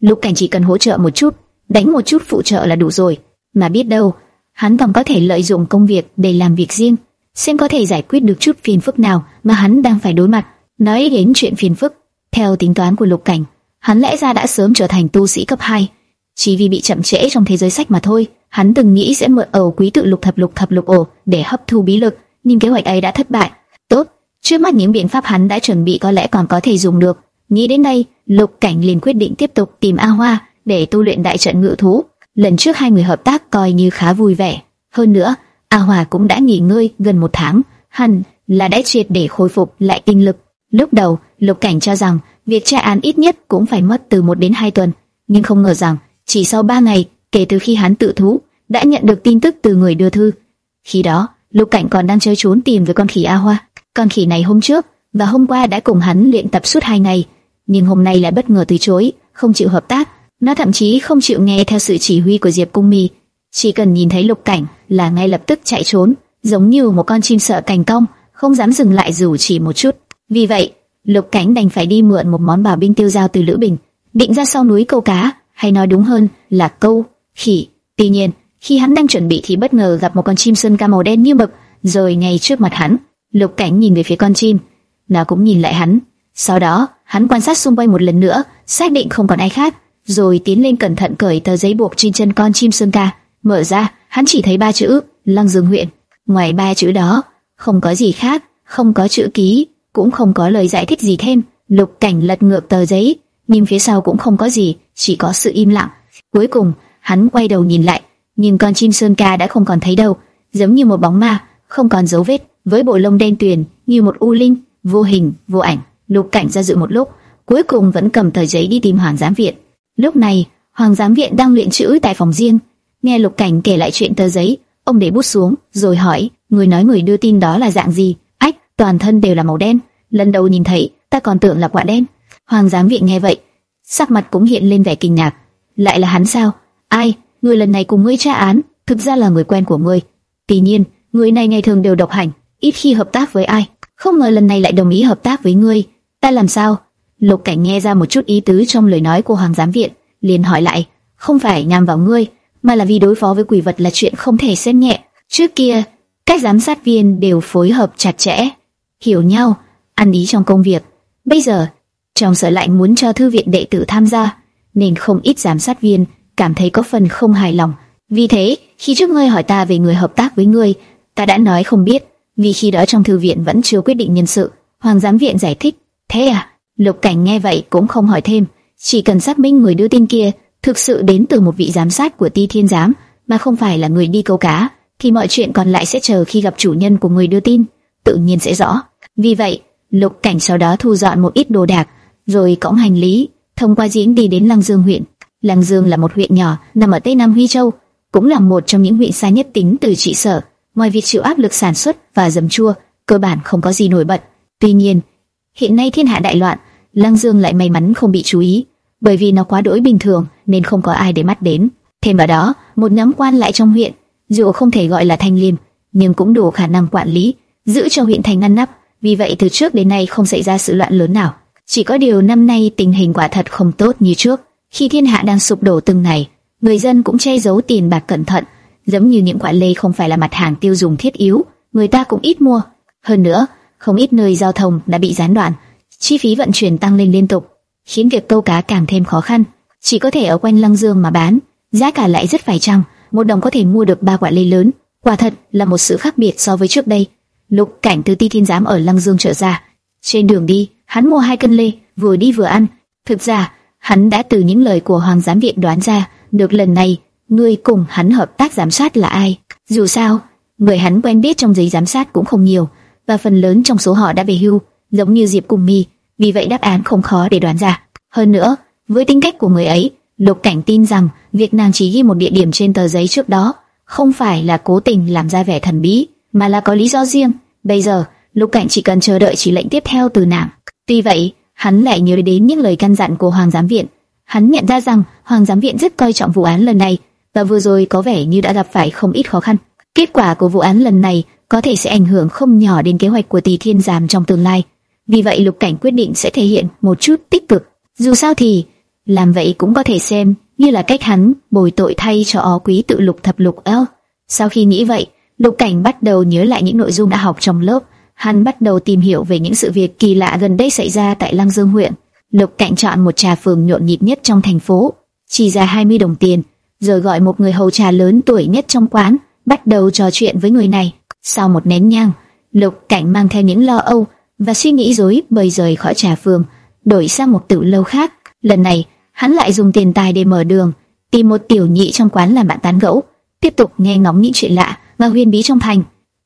Lục Cảnh chỉ cần hỗ trợ một chút, đánh một chút phụ trợ là đủ rồi, mà biết đâu, hắn còn có thể lợi dụng công việc để làm việc riêng, xem có thể giải quyết được chút phiền phức nào mà hắn đang phải đối mặt. Nói đến chuyện phiền phức, theo tính toán của Lục Cảnh, hắn lẽ ra đã sớm trở thành tu sĩ cấp 2, chỉ vì bị chậm trễ trong thế giới sách mà thôi. Hắn từng nghĩ sẽ mượn ẩu quý tự lục thập lục thập lục ổ để hấp thu bí lực, nhưng kế hoạch ấy đã thất bại. Tốt, trước mắt những biện pháp hắn đã chuẩn bị có lẽ còn có thể dùng được. Nghĩ đến đây, Lục Cảnh liền quyết định tiếp tục tìm A Hoa để tu luyện đại trận ngự thú. Lần trước hai người hợp tác coi như khá vui vẻ. Hơn nữa, A Hoa cũng đã nghỉ ngơi gần một tháng, hẳn là đã triệt để khôi phục lại tinh lực. Lúc đầu, Lục Cảnh cho rằng việc tra án ít nhất cũng phải mất từ một đến hai tuần, nhưng không ngờ rằng chỉ sau ba ngày kể từ khi hắn tự thú, đã nhận được tin tức từ người đưa thư. Khi đó, Lục Cảnh còn đang chơi trốn tìm với con khỉ A Hoa. Con khỉ này hôm trước và hôm qua đã cùng hắn luyện tập suốt hai ngày, nhưng hôm nay lại bất ngờ từ chối, không chịu hợp tác. Nó thậm chí không chịu nghe theo sự chỉ huy của Diệp Cung mì. chỉ cần nhìn thấy Lục Cảnh là ngay lập tức chạy trốn, giống như một con chim sợ cành cong, không dám dừng lại dù chỉ một chút. Vì vậy, Lục Cảnh đành phải đi mượn một món bảo binh tiêu giao từ Lữ Bình, định ra sau núi câu cá, hay nói đúng hơn là câu khỉ. Tuy nhiên, khi hắn đang chuẩn bị thì bất ngờ gặp một con chim sơn ca màu đen như mực, rồi ngay trước mặt hắn, Lục Cảnh nhìn về phía con chim, nó cũng nhìn lại hắn. Sau đó, hắn quan sát xung quanh một lần nữa, xác định không còn ai khác, rồi tiến lên cẩn thận cởi tờ giấy buộc trên chân con chim sơn ca. Mở ra, hắn chỉ thấy ba chữ Lăng Dương huyện. Ngoài ba chữ đó, không có gì khác, không có chữ ký, cũng không có lời giải thích gì thêm. Lục Cảnh lật ngược tờ giấy, nhưng phía sau cũng không có gì, chỉ có sự im lặng. Cuối cùng, hắn quay đầu nhìn lại, nhưng con chim sơn ca đã không còn thấy đâu, giống như một bóng ma, không còn dấu vết, với bộ lông đen tuyền như một u linh, vô hình, vô ảnh. Lục Cảnh ra dự một lúc, cuối cùng vẫn cầm tờ giấy đi tìm Hoàng giám viện. Lúc này, Hoàng giám viện đang luyện chữ tại phòng riêng, nghe Lục Cảnh kể lại chuyện tờ giấy, ông để bút xuống, rồi hỏi, người nói người đưa tin đó là dạng gì? Toàn thân đều là màu đen. Lần đầu nhìn thấy, ta còn tưởng là quả đen. Hoàng giám viện nghe vậy, sắc mặt cũng hiện lên vẻ kinh ngạc. Lại là hắn sao? Ai? Người lần này cùng ngươi tra án, thực ra là người quen của ngươi. Tuy nhiên, người này ngày thường đều độc hành, ít khi hợp tác với ai. Không ngờ lần này lại đồng ý hợp tác với ngươi. Ta làm sao? Lục Cảnh nghe ra một chút ý tứ trong lời nói của Hoàng giám viện, liền hỏi lại, không phải nhằm vào ngươi, mà là vì đối phó với quỷ vật là chuyện không thể xem nhẹ. Trước kia, các giám sát viên đều phối hợp chặt chẽ, hiểu nhau, ăn ý trong công việc. Bây giờ, trong sở lại muốn cho thư viện đệ tử tham gia, nên không ít giám sát viên cảm thấy có phần không hài lòng. Vì thế, khi trước ngươi hỏi ta về người hợp tác với ngươi, ta đã nói không biết, vì khi đó trong thư viện vẫn chưa quyết định nhân sự. Hoàng giám viện giải thích, thế à? Lục Cảnh nghe vậy cũng không hỏi thêm, chỉ cần xác minh người đưa tin kia thực sự đến từ một vị giám sát của Ti Thiên giám, mà không phải là người đi câu cá, thì mọi chuyện còn lại sẽ chờ khi gặp chủ nhân của người đưa tin, tự nhiên sẽ rõ. Vì vậy, Lục Cảnh sau đó thu dọn một ít đồ đạc, rồi cõng hành lý, thông qua diễn đi đến Lăng Dương huyện. Lăng Dương là một huyện nhỏ nằm ở tây nam Huy Châu, cũng là một trong những huyện xa nhất tính từ trị sở. Ngoài việc chịu áp lực sản xuất và dầm chua, cơ bản không có gì nổi bật. Tuy nhiên, hiện nay thiên hạ đại loạn, Lăng Dương lại may mắn không bị chú ý, bởi vì nó quá đỗi bình thường nên không có ai để mắt đến. Thêm vào đó, một nhóm quan lại trong huyện, dù không thể gọi là thanh liêm, nhưng cũng đủ khả năng quản lý, giữ cho huyện thành ngăn nắp. Vì vậy từ trước đến nay không xảy ra sự loạn lớn nào. Chỉ có điều năm nay tình hình quả thật không tốt như trước. Khi thiên hạ đang sụp đổ từng ngày, người dân cũng che giấu tiền bạc cẩn thận, giống như những quả lê không phải là mặt hàng tiêu dùng thiết yếu, người ta cũng ít mua. Hơn nữa, không ít nơi giao thông đã bị gián đoạn, chi phí vận chuyển tăng lên liên tục, khiến việc câu cá càng thêm khó khăn. Chỉ có thể ở quanh Lăng Dương mà bán, giá cả lại rất phải chăng, một đồng có thể mua được ba quả lê lớn, quả thật là một sự khác biệt so với trước đây. Lục Cảnh từ Ti Thiên Giám ở Lăng Dương trở ra, trên đường đi, hắn mua hai cân lê, vừa đi vừa ăn. Thực ra, hắn đã từ những lời của Hoàng giám viện đoán ra, được lần này, người cùng hắn hợp tác giám sát là ai. Dù sao, người hắn quen biết trong giấy giám sát cũng không nhiều, và phần lớn trong số họ đã về hưu, giống như Diệp Cùng Mi, vì vậy đáp án không khó để đoán ra. Hơn nữa, với tính cách của người ấy, Lục Cảnh tin rằng việc nàng chỉ ghi một địa điểm trên tờ giấy trước đó không phải là cố tình làm ra vẻ thần bí, mà là có lý do riêng. Bây giờ, Lục Cảnh chỉ cần chờ đợi chỉ lệnh tiếp theo từ nàng. Tuy vậy, hắn lại nhớ đến những lời căn dặn của Hoàng giám viện. Hắn nhận ra rằng Hoàng giám viện rất coi trọng vụ án lần này và vừa rồi có vẻ như đã gặp phải không ít khó khăn. Kết quả của vụ án lần này có thể sẽ ảnh hưởng không nhỏ đến kế hoạch của Tỳ Thiên Giám trong tương lai. Vì vậy Lục Cảnh quyết định sẽ thể hiện một chút tích cực. Dù sao thì làm vậy cũng có thể xem như là cách hắn bồi tội thay cho ó quý tự lục thập lục eo. Sau khi nghĩ vậy, Lục Cảnh bắt đầu nhớ lại những nội dung đã học trong lớp. Hắn bắt đầu tìm hiểu về những sự việc kỳ lạ gần đây xảy ra tại Lăng Dương huyện. Lục Cảnh chọn một trà phường nhộn nhịp nhất trong thành phố, chỉ ra 20 đồng tiền, rồi gọi một người hầu trà lớn tuổi nhất trong quán, bắt đầu trò chuyện với người này. Sau một nén nhang, Lục Cảnh mang theo những lo âu và suy nghĩ rối bời rời khỏi trà phường, đổi sang một tử lâu khác. Lần này, hắn lại dùng tiền tài để mở đường, tìm một tiểu nhị trong quán làm bạn tán gẫu, tiếp tục nghe ngóng những chuyện lạ và huyền bí trong thành.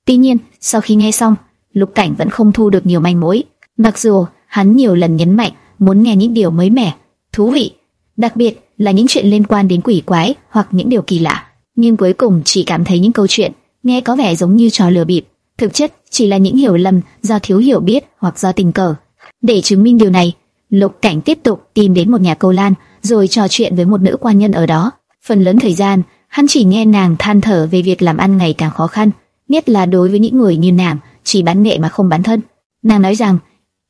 Tuy nhiên, sau khi nghe xong, Lục Cảnh vẫn không thu được nhiều manh mối. Mặc dù hắn nhiều lần nhấn mạnh muốn nghe những điều mới mẻ, thú vị, đặc biệt là những chuyện liên quan đến quỷ quái hoặc những điều kỳ lạ, nhưng cuối cùng chỉ cảm thấy những câu chuyện nghe có vẻ giống như trò lừa bịp, thực chất chỉ là những hiểu lầm do thiếu hiểu biết hoặc do tình cờ. Để chứng minh điều này, Lục Cảnh tiếp tục tìm đến một nhà câu lan, rồi trò chuyện với một nữ quan nhân ở đó. Phần lớn thời gian, hắn chỉ nghe nàng than thở về việc làm ăn ngày càng khó khăn, nhất là đối với những người như nàng, chỉ bán nghệ mà không bán thân. Nàng nói rằng,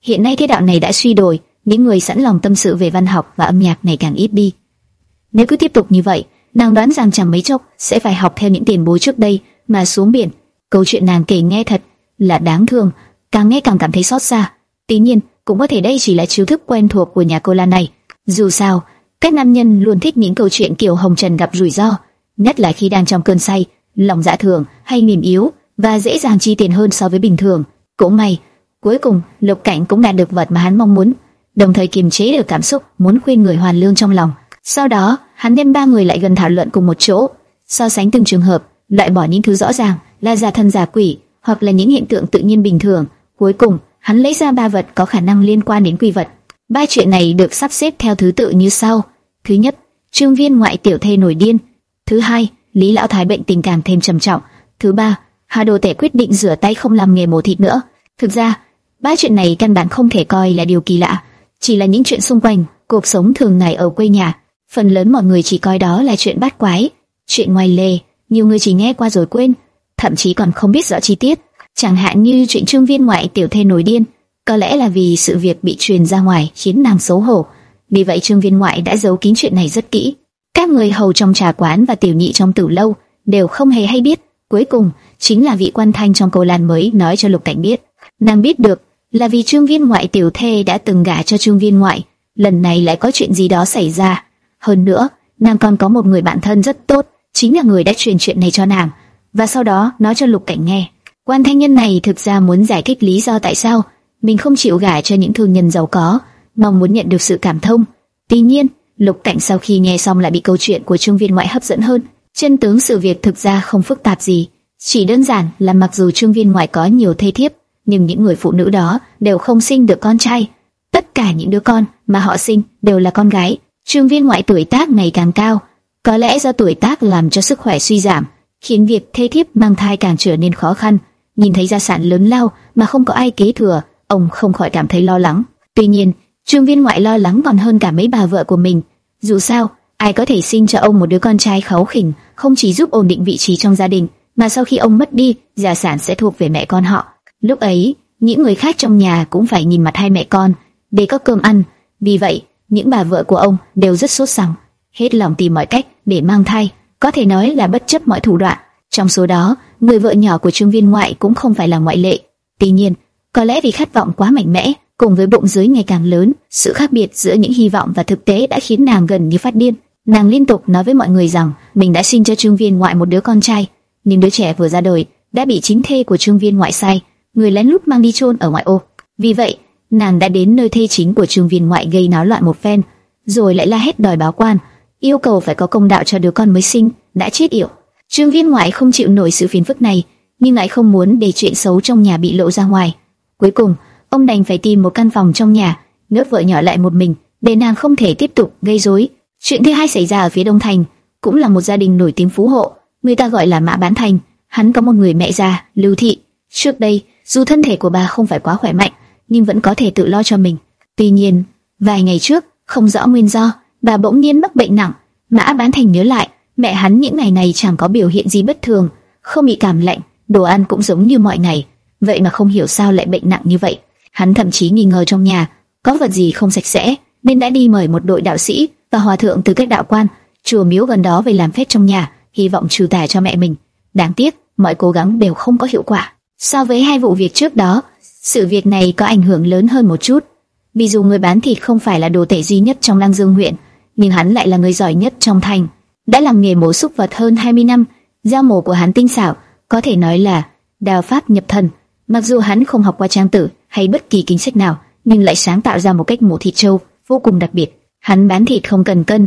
hiện nay thế đạo này đã suy đổi, những người sẵn lòng tâm sự về văn học và âm nhạc ngày càng ít đi. Nếu cứ tiếp tục như vậy, nàng đoán rằng chẳng mấy chốc sẽ phải học theo những tiền bối trước đây mà xuống biển. Câu chuyện nàng kể nghe thật là đáng thương, càng nghe càng cảm thấy xót xa. Tuy nhiên, cũng có thể đây chỉ là chiêu thức quen thuộc của nhà cô Lan này. Dù sao, các nam nhân luôn thích những câu chuyện kiểu hồng trần gặp rủi ro, nhất là khi đang trong cơn say, lòng dạ thường hay mềm yếu và dễ dàng chi tiền hơn so với bình thường. Cũng may, cuối cùng Lục Cảnh cũng đạt được vật mà hắn mong muốn, đồng thời kiềm chế được cảm xúc muốn khuyên người hoàn lương trong lòng. Sau đó, hắn đem ba người lại gần thảo luận cùng một chỗ, so sánh từng trường hợp, loại bỏ những thứ rõ ràng là giả thân giả quỷ hoặc là những hiện tượng tự nhiên bình thường. Cuối cùng, hắn lấy ra ba vật có khả năng liên quan đến quỷ vật. Ba chuyện này được sắp xếp theo thứ tự như sau: thứ nhất, trương viên ngoại tiểu thê nổi điên; thứ hai, lý lão thái bệnh tình càng thêm trầm trọng; thứ ba, Hà Đồ Tể quyết định rửa tay không làm nghề mổ thịt nữa. Thực ra, ba chuyện này căn bản không thể coi là điều kỳ lạ, chỉ là những chuyện xung quanh cuộc sống thường ngày ở quê nhà. Phần lớn mọi người chỉ coi đó là chuyện bát quái, chuyện ngoài lề, nhiều người chỉ nghe qua rồi quên, thậm chí còn không biết rõ chi tiết. Chẳng hạn như chuyện trương viên ngoại tiểu thê nổi điên, có lẽ là vì sự việc bị truyền ra ngoài khiến nàng xấu hổ. Vì vậy trương viên ngoại đã giấu kín chuyện này rất kỹ. Các người hầu trong trà quán và tiểu nhị trong tử lâu đều không hề hay biết. Cuối cùng chính là vị quan thanh trong cầu lan mới nói cho lục cảnh biết. Nàng biết được là vì trương viên ngoại tiểu thê đã từng gả cho trương viên ngoại, lần này lại có chuyện gì đó xảy ra. Hơn nữa, nàng còn có một người bạn thân rất tốt, chính là người đã truyền chuyện này cho nàng, và sau đó nói cho lục cảnh nghe. Quan thanh nhân này thực ra muốn giải thích lý do tại sao mình không chịu gả cho những thương nhân giàu có, mong muốn nhận được sự cảm thông. Tuy nhiên, Lục Cảnh sau khi nghe xong lại bị câu chuyện của Trương Viên ngoại hấp dẫn hơn. Chân tướng sự việc thực ra không phức tạp gì, chỉ đơn giản là mặc dù Trương Viên ngoại có nhiều thê thiếp, nhưng những người phụ nữ đó đều không sinh được con trai. Tất cả những đứa con mà họ sinh đều là con gái. Trương Viên ngoại tuổi tác ngày càng cao, có lẽ do tuổi tác làm cho sức khỏe suy giảm, khiến việc thê thiếp mang thai càng trở nên khó khăn nhìn thấy gia sản lớn lao mà không có ai kế thừa, ông không khỏi cảm thấy lo lắng. Tuy nhiên, Trương Viên ngoại lo lắng còn hơn cả mấy bà vợ của mình. Dù sao, ai có thể sinh cho ông một đứa con trai kháu khỉnh, không chỉ giúp ổn định vị trí trong gia đình, mà sau khi ông mất đi, gia sản sẽ thuộc về mẹ con họ. Lúc ấy, những người khác trong nhà cũng phải nhìn mặt hai mẹ con để có cơm ăn. Vì vậy, những bà vợ của ông đều rất sốt sắng, hết lòng tìm mọi cách để mang thai, có thể nói là bất chấp mọi thủ đoạn. Trong số đó, người vợ nhỏ của Trương Viên ngoại cũng không phải là ngoại lệ. Tuy nhiên, có lẽ vì khát vọng quá mạnh mẽ, cùng với bụng dưới ngày càng lớn, sự khác biệt giữa những hy vọng và thực tế đã khiến nàng gần như phát điên. Nàng liên tục nói với mọi người rằng mình đã sinh cho Trương Viên ngoại một đứa con trai, nhưng đứa trẻ vừa ra đời đã bị chính thê của Trương Viên ngoại sai, người lén lút mang đi chôn ở ngoại ô. Vì vậy, nàng đã đến nơi thê chính của Trương Viên ngoại gây náo loạn một phen, rồi lại la hét đòi báo quan, yêu cầu phải có công đạo cho đứa con mới sinh đã chết yểu. Trương Viên ngoại không chịu nổi sự phiền phức này, nhưng lại không muốn để chuyện xấu trong nhà bị lộ ra ngoài. Cuối cùng, ông đành phải tìm một căn phòng trong nhà, nhốt vợ nhỏ lại một mình, để nàng không thể tiếp tục gây rối. Chuyện thứ hai xảy ra ở phía Đông Thành, cũng là một gia đình nổi tiếng phú hộ, người ta gọi là Mã Bán Thành. Hắn có một người mẹ già, Lưu Thị. Trước đây, dù thân thể của bà không phải quá khỏe mạnh, nhưng vẫn có thể tự lo cho mình. Tuy nhiên, vài ngày trước, không rõ nguyên do, bà bỗng nhiên mắc bệnh nặng. Mã Bán Thành nhớ lại, mẹ hắn những ngày này chẳng có biểu hiện gì bất thường, không bị cảm lạnh, đồ ăn cũng giống như mọi ngày, vậy mà không hiểu sao lại bệnh nặng như vậy. Hắn thậm chí nghi ngờ trong nhà có vật gì không sạch sẽ, nên đã đi mời một đội đạo sĩ và hòa thượng từ các đạo quan, chùa miếu gần đó về làm phép trong nhà, hy vọng trừ tà cho mẹ mình. Đáng tiếc, mọi cố gắng đều không có hiệu quả. So với hai vụ việc trước đó, sự việc này có ảnh hưởng lớn hơn một chút. Vì dù người bán thịt không phải là đồ tể duy nhất trong Lăng Dương huyện, nhưng hắn lại là người giỏi nhất trong thành. Đã làm nghề mổ súc vật hơn 20 năm, giao mổ của hắn tinh xảo, có thể nói là đào pháp nhập thần. Mặc dù hắn không học qua trang tử hay bất kỳ kinh sách nào, nhưng lại sáng tạo ra một cách mổ thịt trâu vô cùng đặc biệt. Hắn bán thịt không cần cân,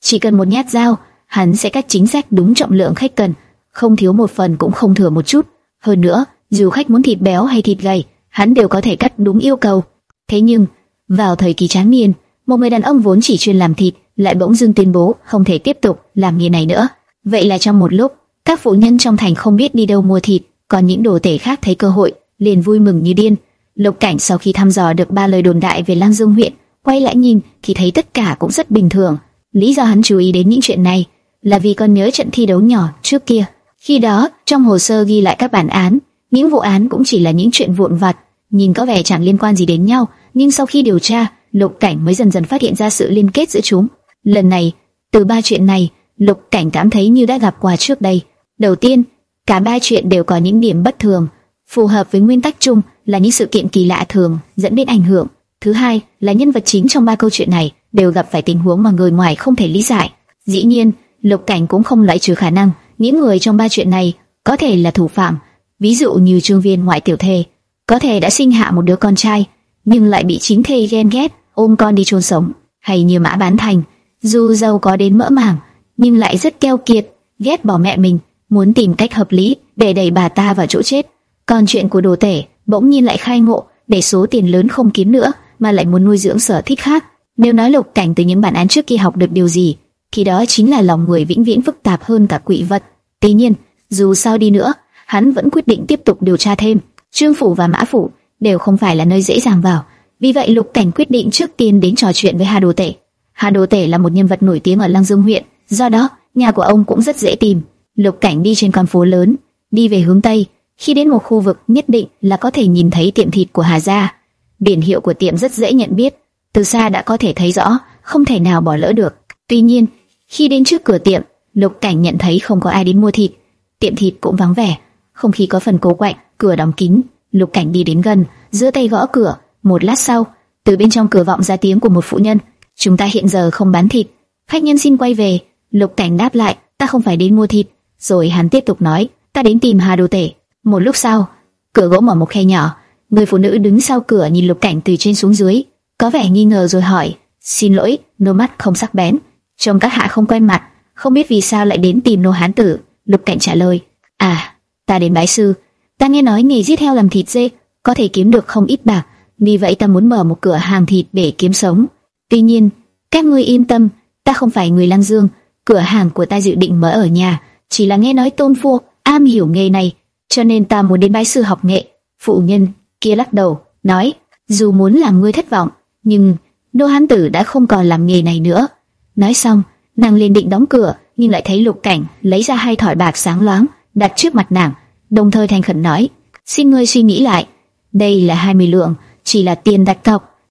chỉ cần một nhát dao, hắn sẽ cắt chính xác đúng trọng lượng khách cần, không thiếu một phần cũng không thừa một chút. Hơn nữa, dù khách muốn thịt béo hay thịt gầy, hắn đều có thể cắt đúng yêu cầu. Thế nhưng, vào thời kỳ tráng niên, một người đàn ông vốn chỉ chuyên làm thịt, lại bỗng dưng tuyên bố không thể tiếp tục làm nghề này nữa. Vậy là trong một lúc, các phụ nhân trong thành không biết đi đâu mua thịt, còn những đồ tể khác thấy cơ hội, liền vui mừng như điên. Lục Cảnh sau khi thăm dò được ba lời đồn đại về Lang Dương huyện, quay lại nhìn thì thấy tất cả cũng rất bình thường. Lý do hắn chú ý đến những chuyện này là vì còn nhớ trận thi đấu nhỏ trước kia. Khi đó, trong hồ sơ ghi lại các bản án, những vụ án cũng chỉ là những chuyện vụn vặt, nhìn có vẻ chẳng liên quan gì đến nhau, nhưng sau khi điều tra, Lục Cảnh mới dần dần phát hiện ra sự liên kết giữa chúng. Lần này, từ ba chuyện này, Lục Cảnh cảm thấy như đã gặp qua trước đây. Đầu tiên, cả ba chuyện đều có những điểm bất thường, phù hợp với nguyên tắc chung là những sự kiện kỳ lạ thường dẫn đến ảnh hưởng. Thứ hai là nhân vật chính trong ba câu chuyện này đều gặp phải tình huống mà người ngoài không thể lý giải. Dĩ nhiên, Lục Cảnh cũng không loại trừ khả năng những người trong ba chuyện này có thể là thủ phạm, ví dụ như Trương Viên ngoại tiểu thê, có thể đã sinh hạ một đứa con trai, nhưng lại bị chính thê ghen ghét, ôm con đi chôn sống, hay như Mã Bán Thành, dù giàu có đến mỡ màng, nhưng lại rất keo kiệt, ghét bỏ mẹ mình, muốn tìm cách hợp lý để đẩy bà ta vào chỗ chết. Còn chuyện của đồ tể bỗng nhiên lại khai ngộ, để số tiền lớn không kiếm nữa, mà lại muốn nuôi dưỡng sở thích khác. Nếu nói lục cảnh từ những bản án trước kia học được điều gì, thì đó chính là lòng người vĩnh viễn phức tạp hơn cả quỷ vật. Tuy nhiên, dù sao đi nữa, hắn vẫn quyết định tiếp tục điều tra thêm. Trương phủ và Mã phủ đều không phải là nơi dễ dàng vào, vì vậy Lục Cảnh quyết định trước tiên đến trò chuyện với Hà Đồ Tể. Hà Đồ Tể là một nhân vật nổi tiếng ở Lăng Dương huyện, do đó nhà của ông cũng rất dễ tìm. Lục Cảnh đi trên con phố lớn, đi về hướng tây, khi đến một khu vực nhất định là có thể nhìn thấy tiệm thịt của Hà gia. Biển hiệu của tiệm rất dễ nhận biết, từ xa đã có thể thấy rõ, không thể nào bỏ lỡ được. Tuy nhiên, khi đến trước cửa tiệm, Lục Cảnh nhận thấy không có ai đến mua thịt, tiệm thịt cũng vắng vẻ, không khí có phần cố quạnh, cửa đóng kín. Lục Cảnh đi đến gần, giơ tay gõ cửa. Một lát sau, từ bên trong cửa vọng ra tiếng của một phụ nhân: "Chúng ta hiện giờ không bán thịt, khách nhân xin quay về." Lục Cảnh đáp lại: "Ta không phải đến mua thịt." Rồi hắn tiếp tục nói: "Ta đến tìm Hà Đồ Tể." Một lúc sau, cửa gỗ mở một khe nhỏ, người phụ nữ đứng sau cửa nhìn Lục Cảnh từ trên xuống dưới, có vẻ nghi ngờ rồi hỏi: "Xin lỗi." Nô mắt không sắc bén, trông các hạ không quen mặt, không biết vì sao lại đến tìm nô hán tử. Lục Cảnh trả lời: "À, ta đến bái sư." Ta nghe nói nghề giết heo làm thịt dê có thể kiếm được không ít bạc, vì vậy ta muốn mở một cửa hàng thịt để kiếm sống. Tuy nhiên, các ngươi yên tâm, ta không phải người Lăng Dương, cửa hàng của ta dự định mở ở nhà, chỉ là nghe nói Tôn Phu am hiểu nghề này, cho nên ta muốn đến bái sư học nghệ. Phụ nhân kia lắc đầu, nói, dù muốn làm ngươi thất vọng, nhưng nô hán tử đã không còn làm nghề này nữa. Nói xong, nàng liền định đóng cửa, nhưng lại thấy lục cảnh lấy ra hai thỏi bạc sáng loáng đặt trước mặt nàng, đồng thời thành khẩn nói, xin ngươi suy nghĩ lại, đây là 20 lượng, chỉ là tiền đặt cọc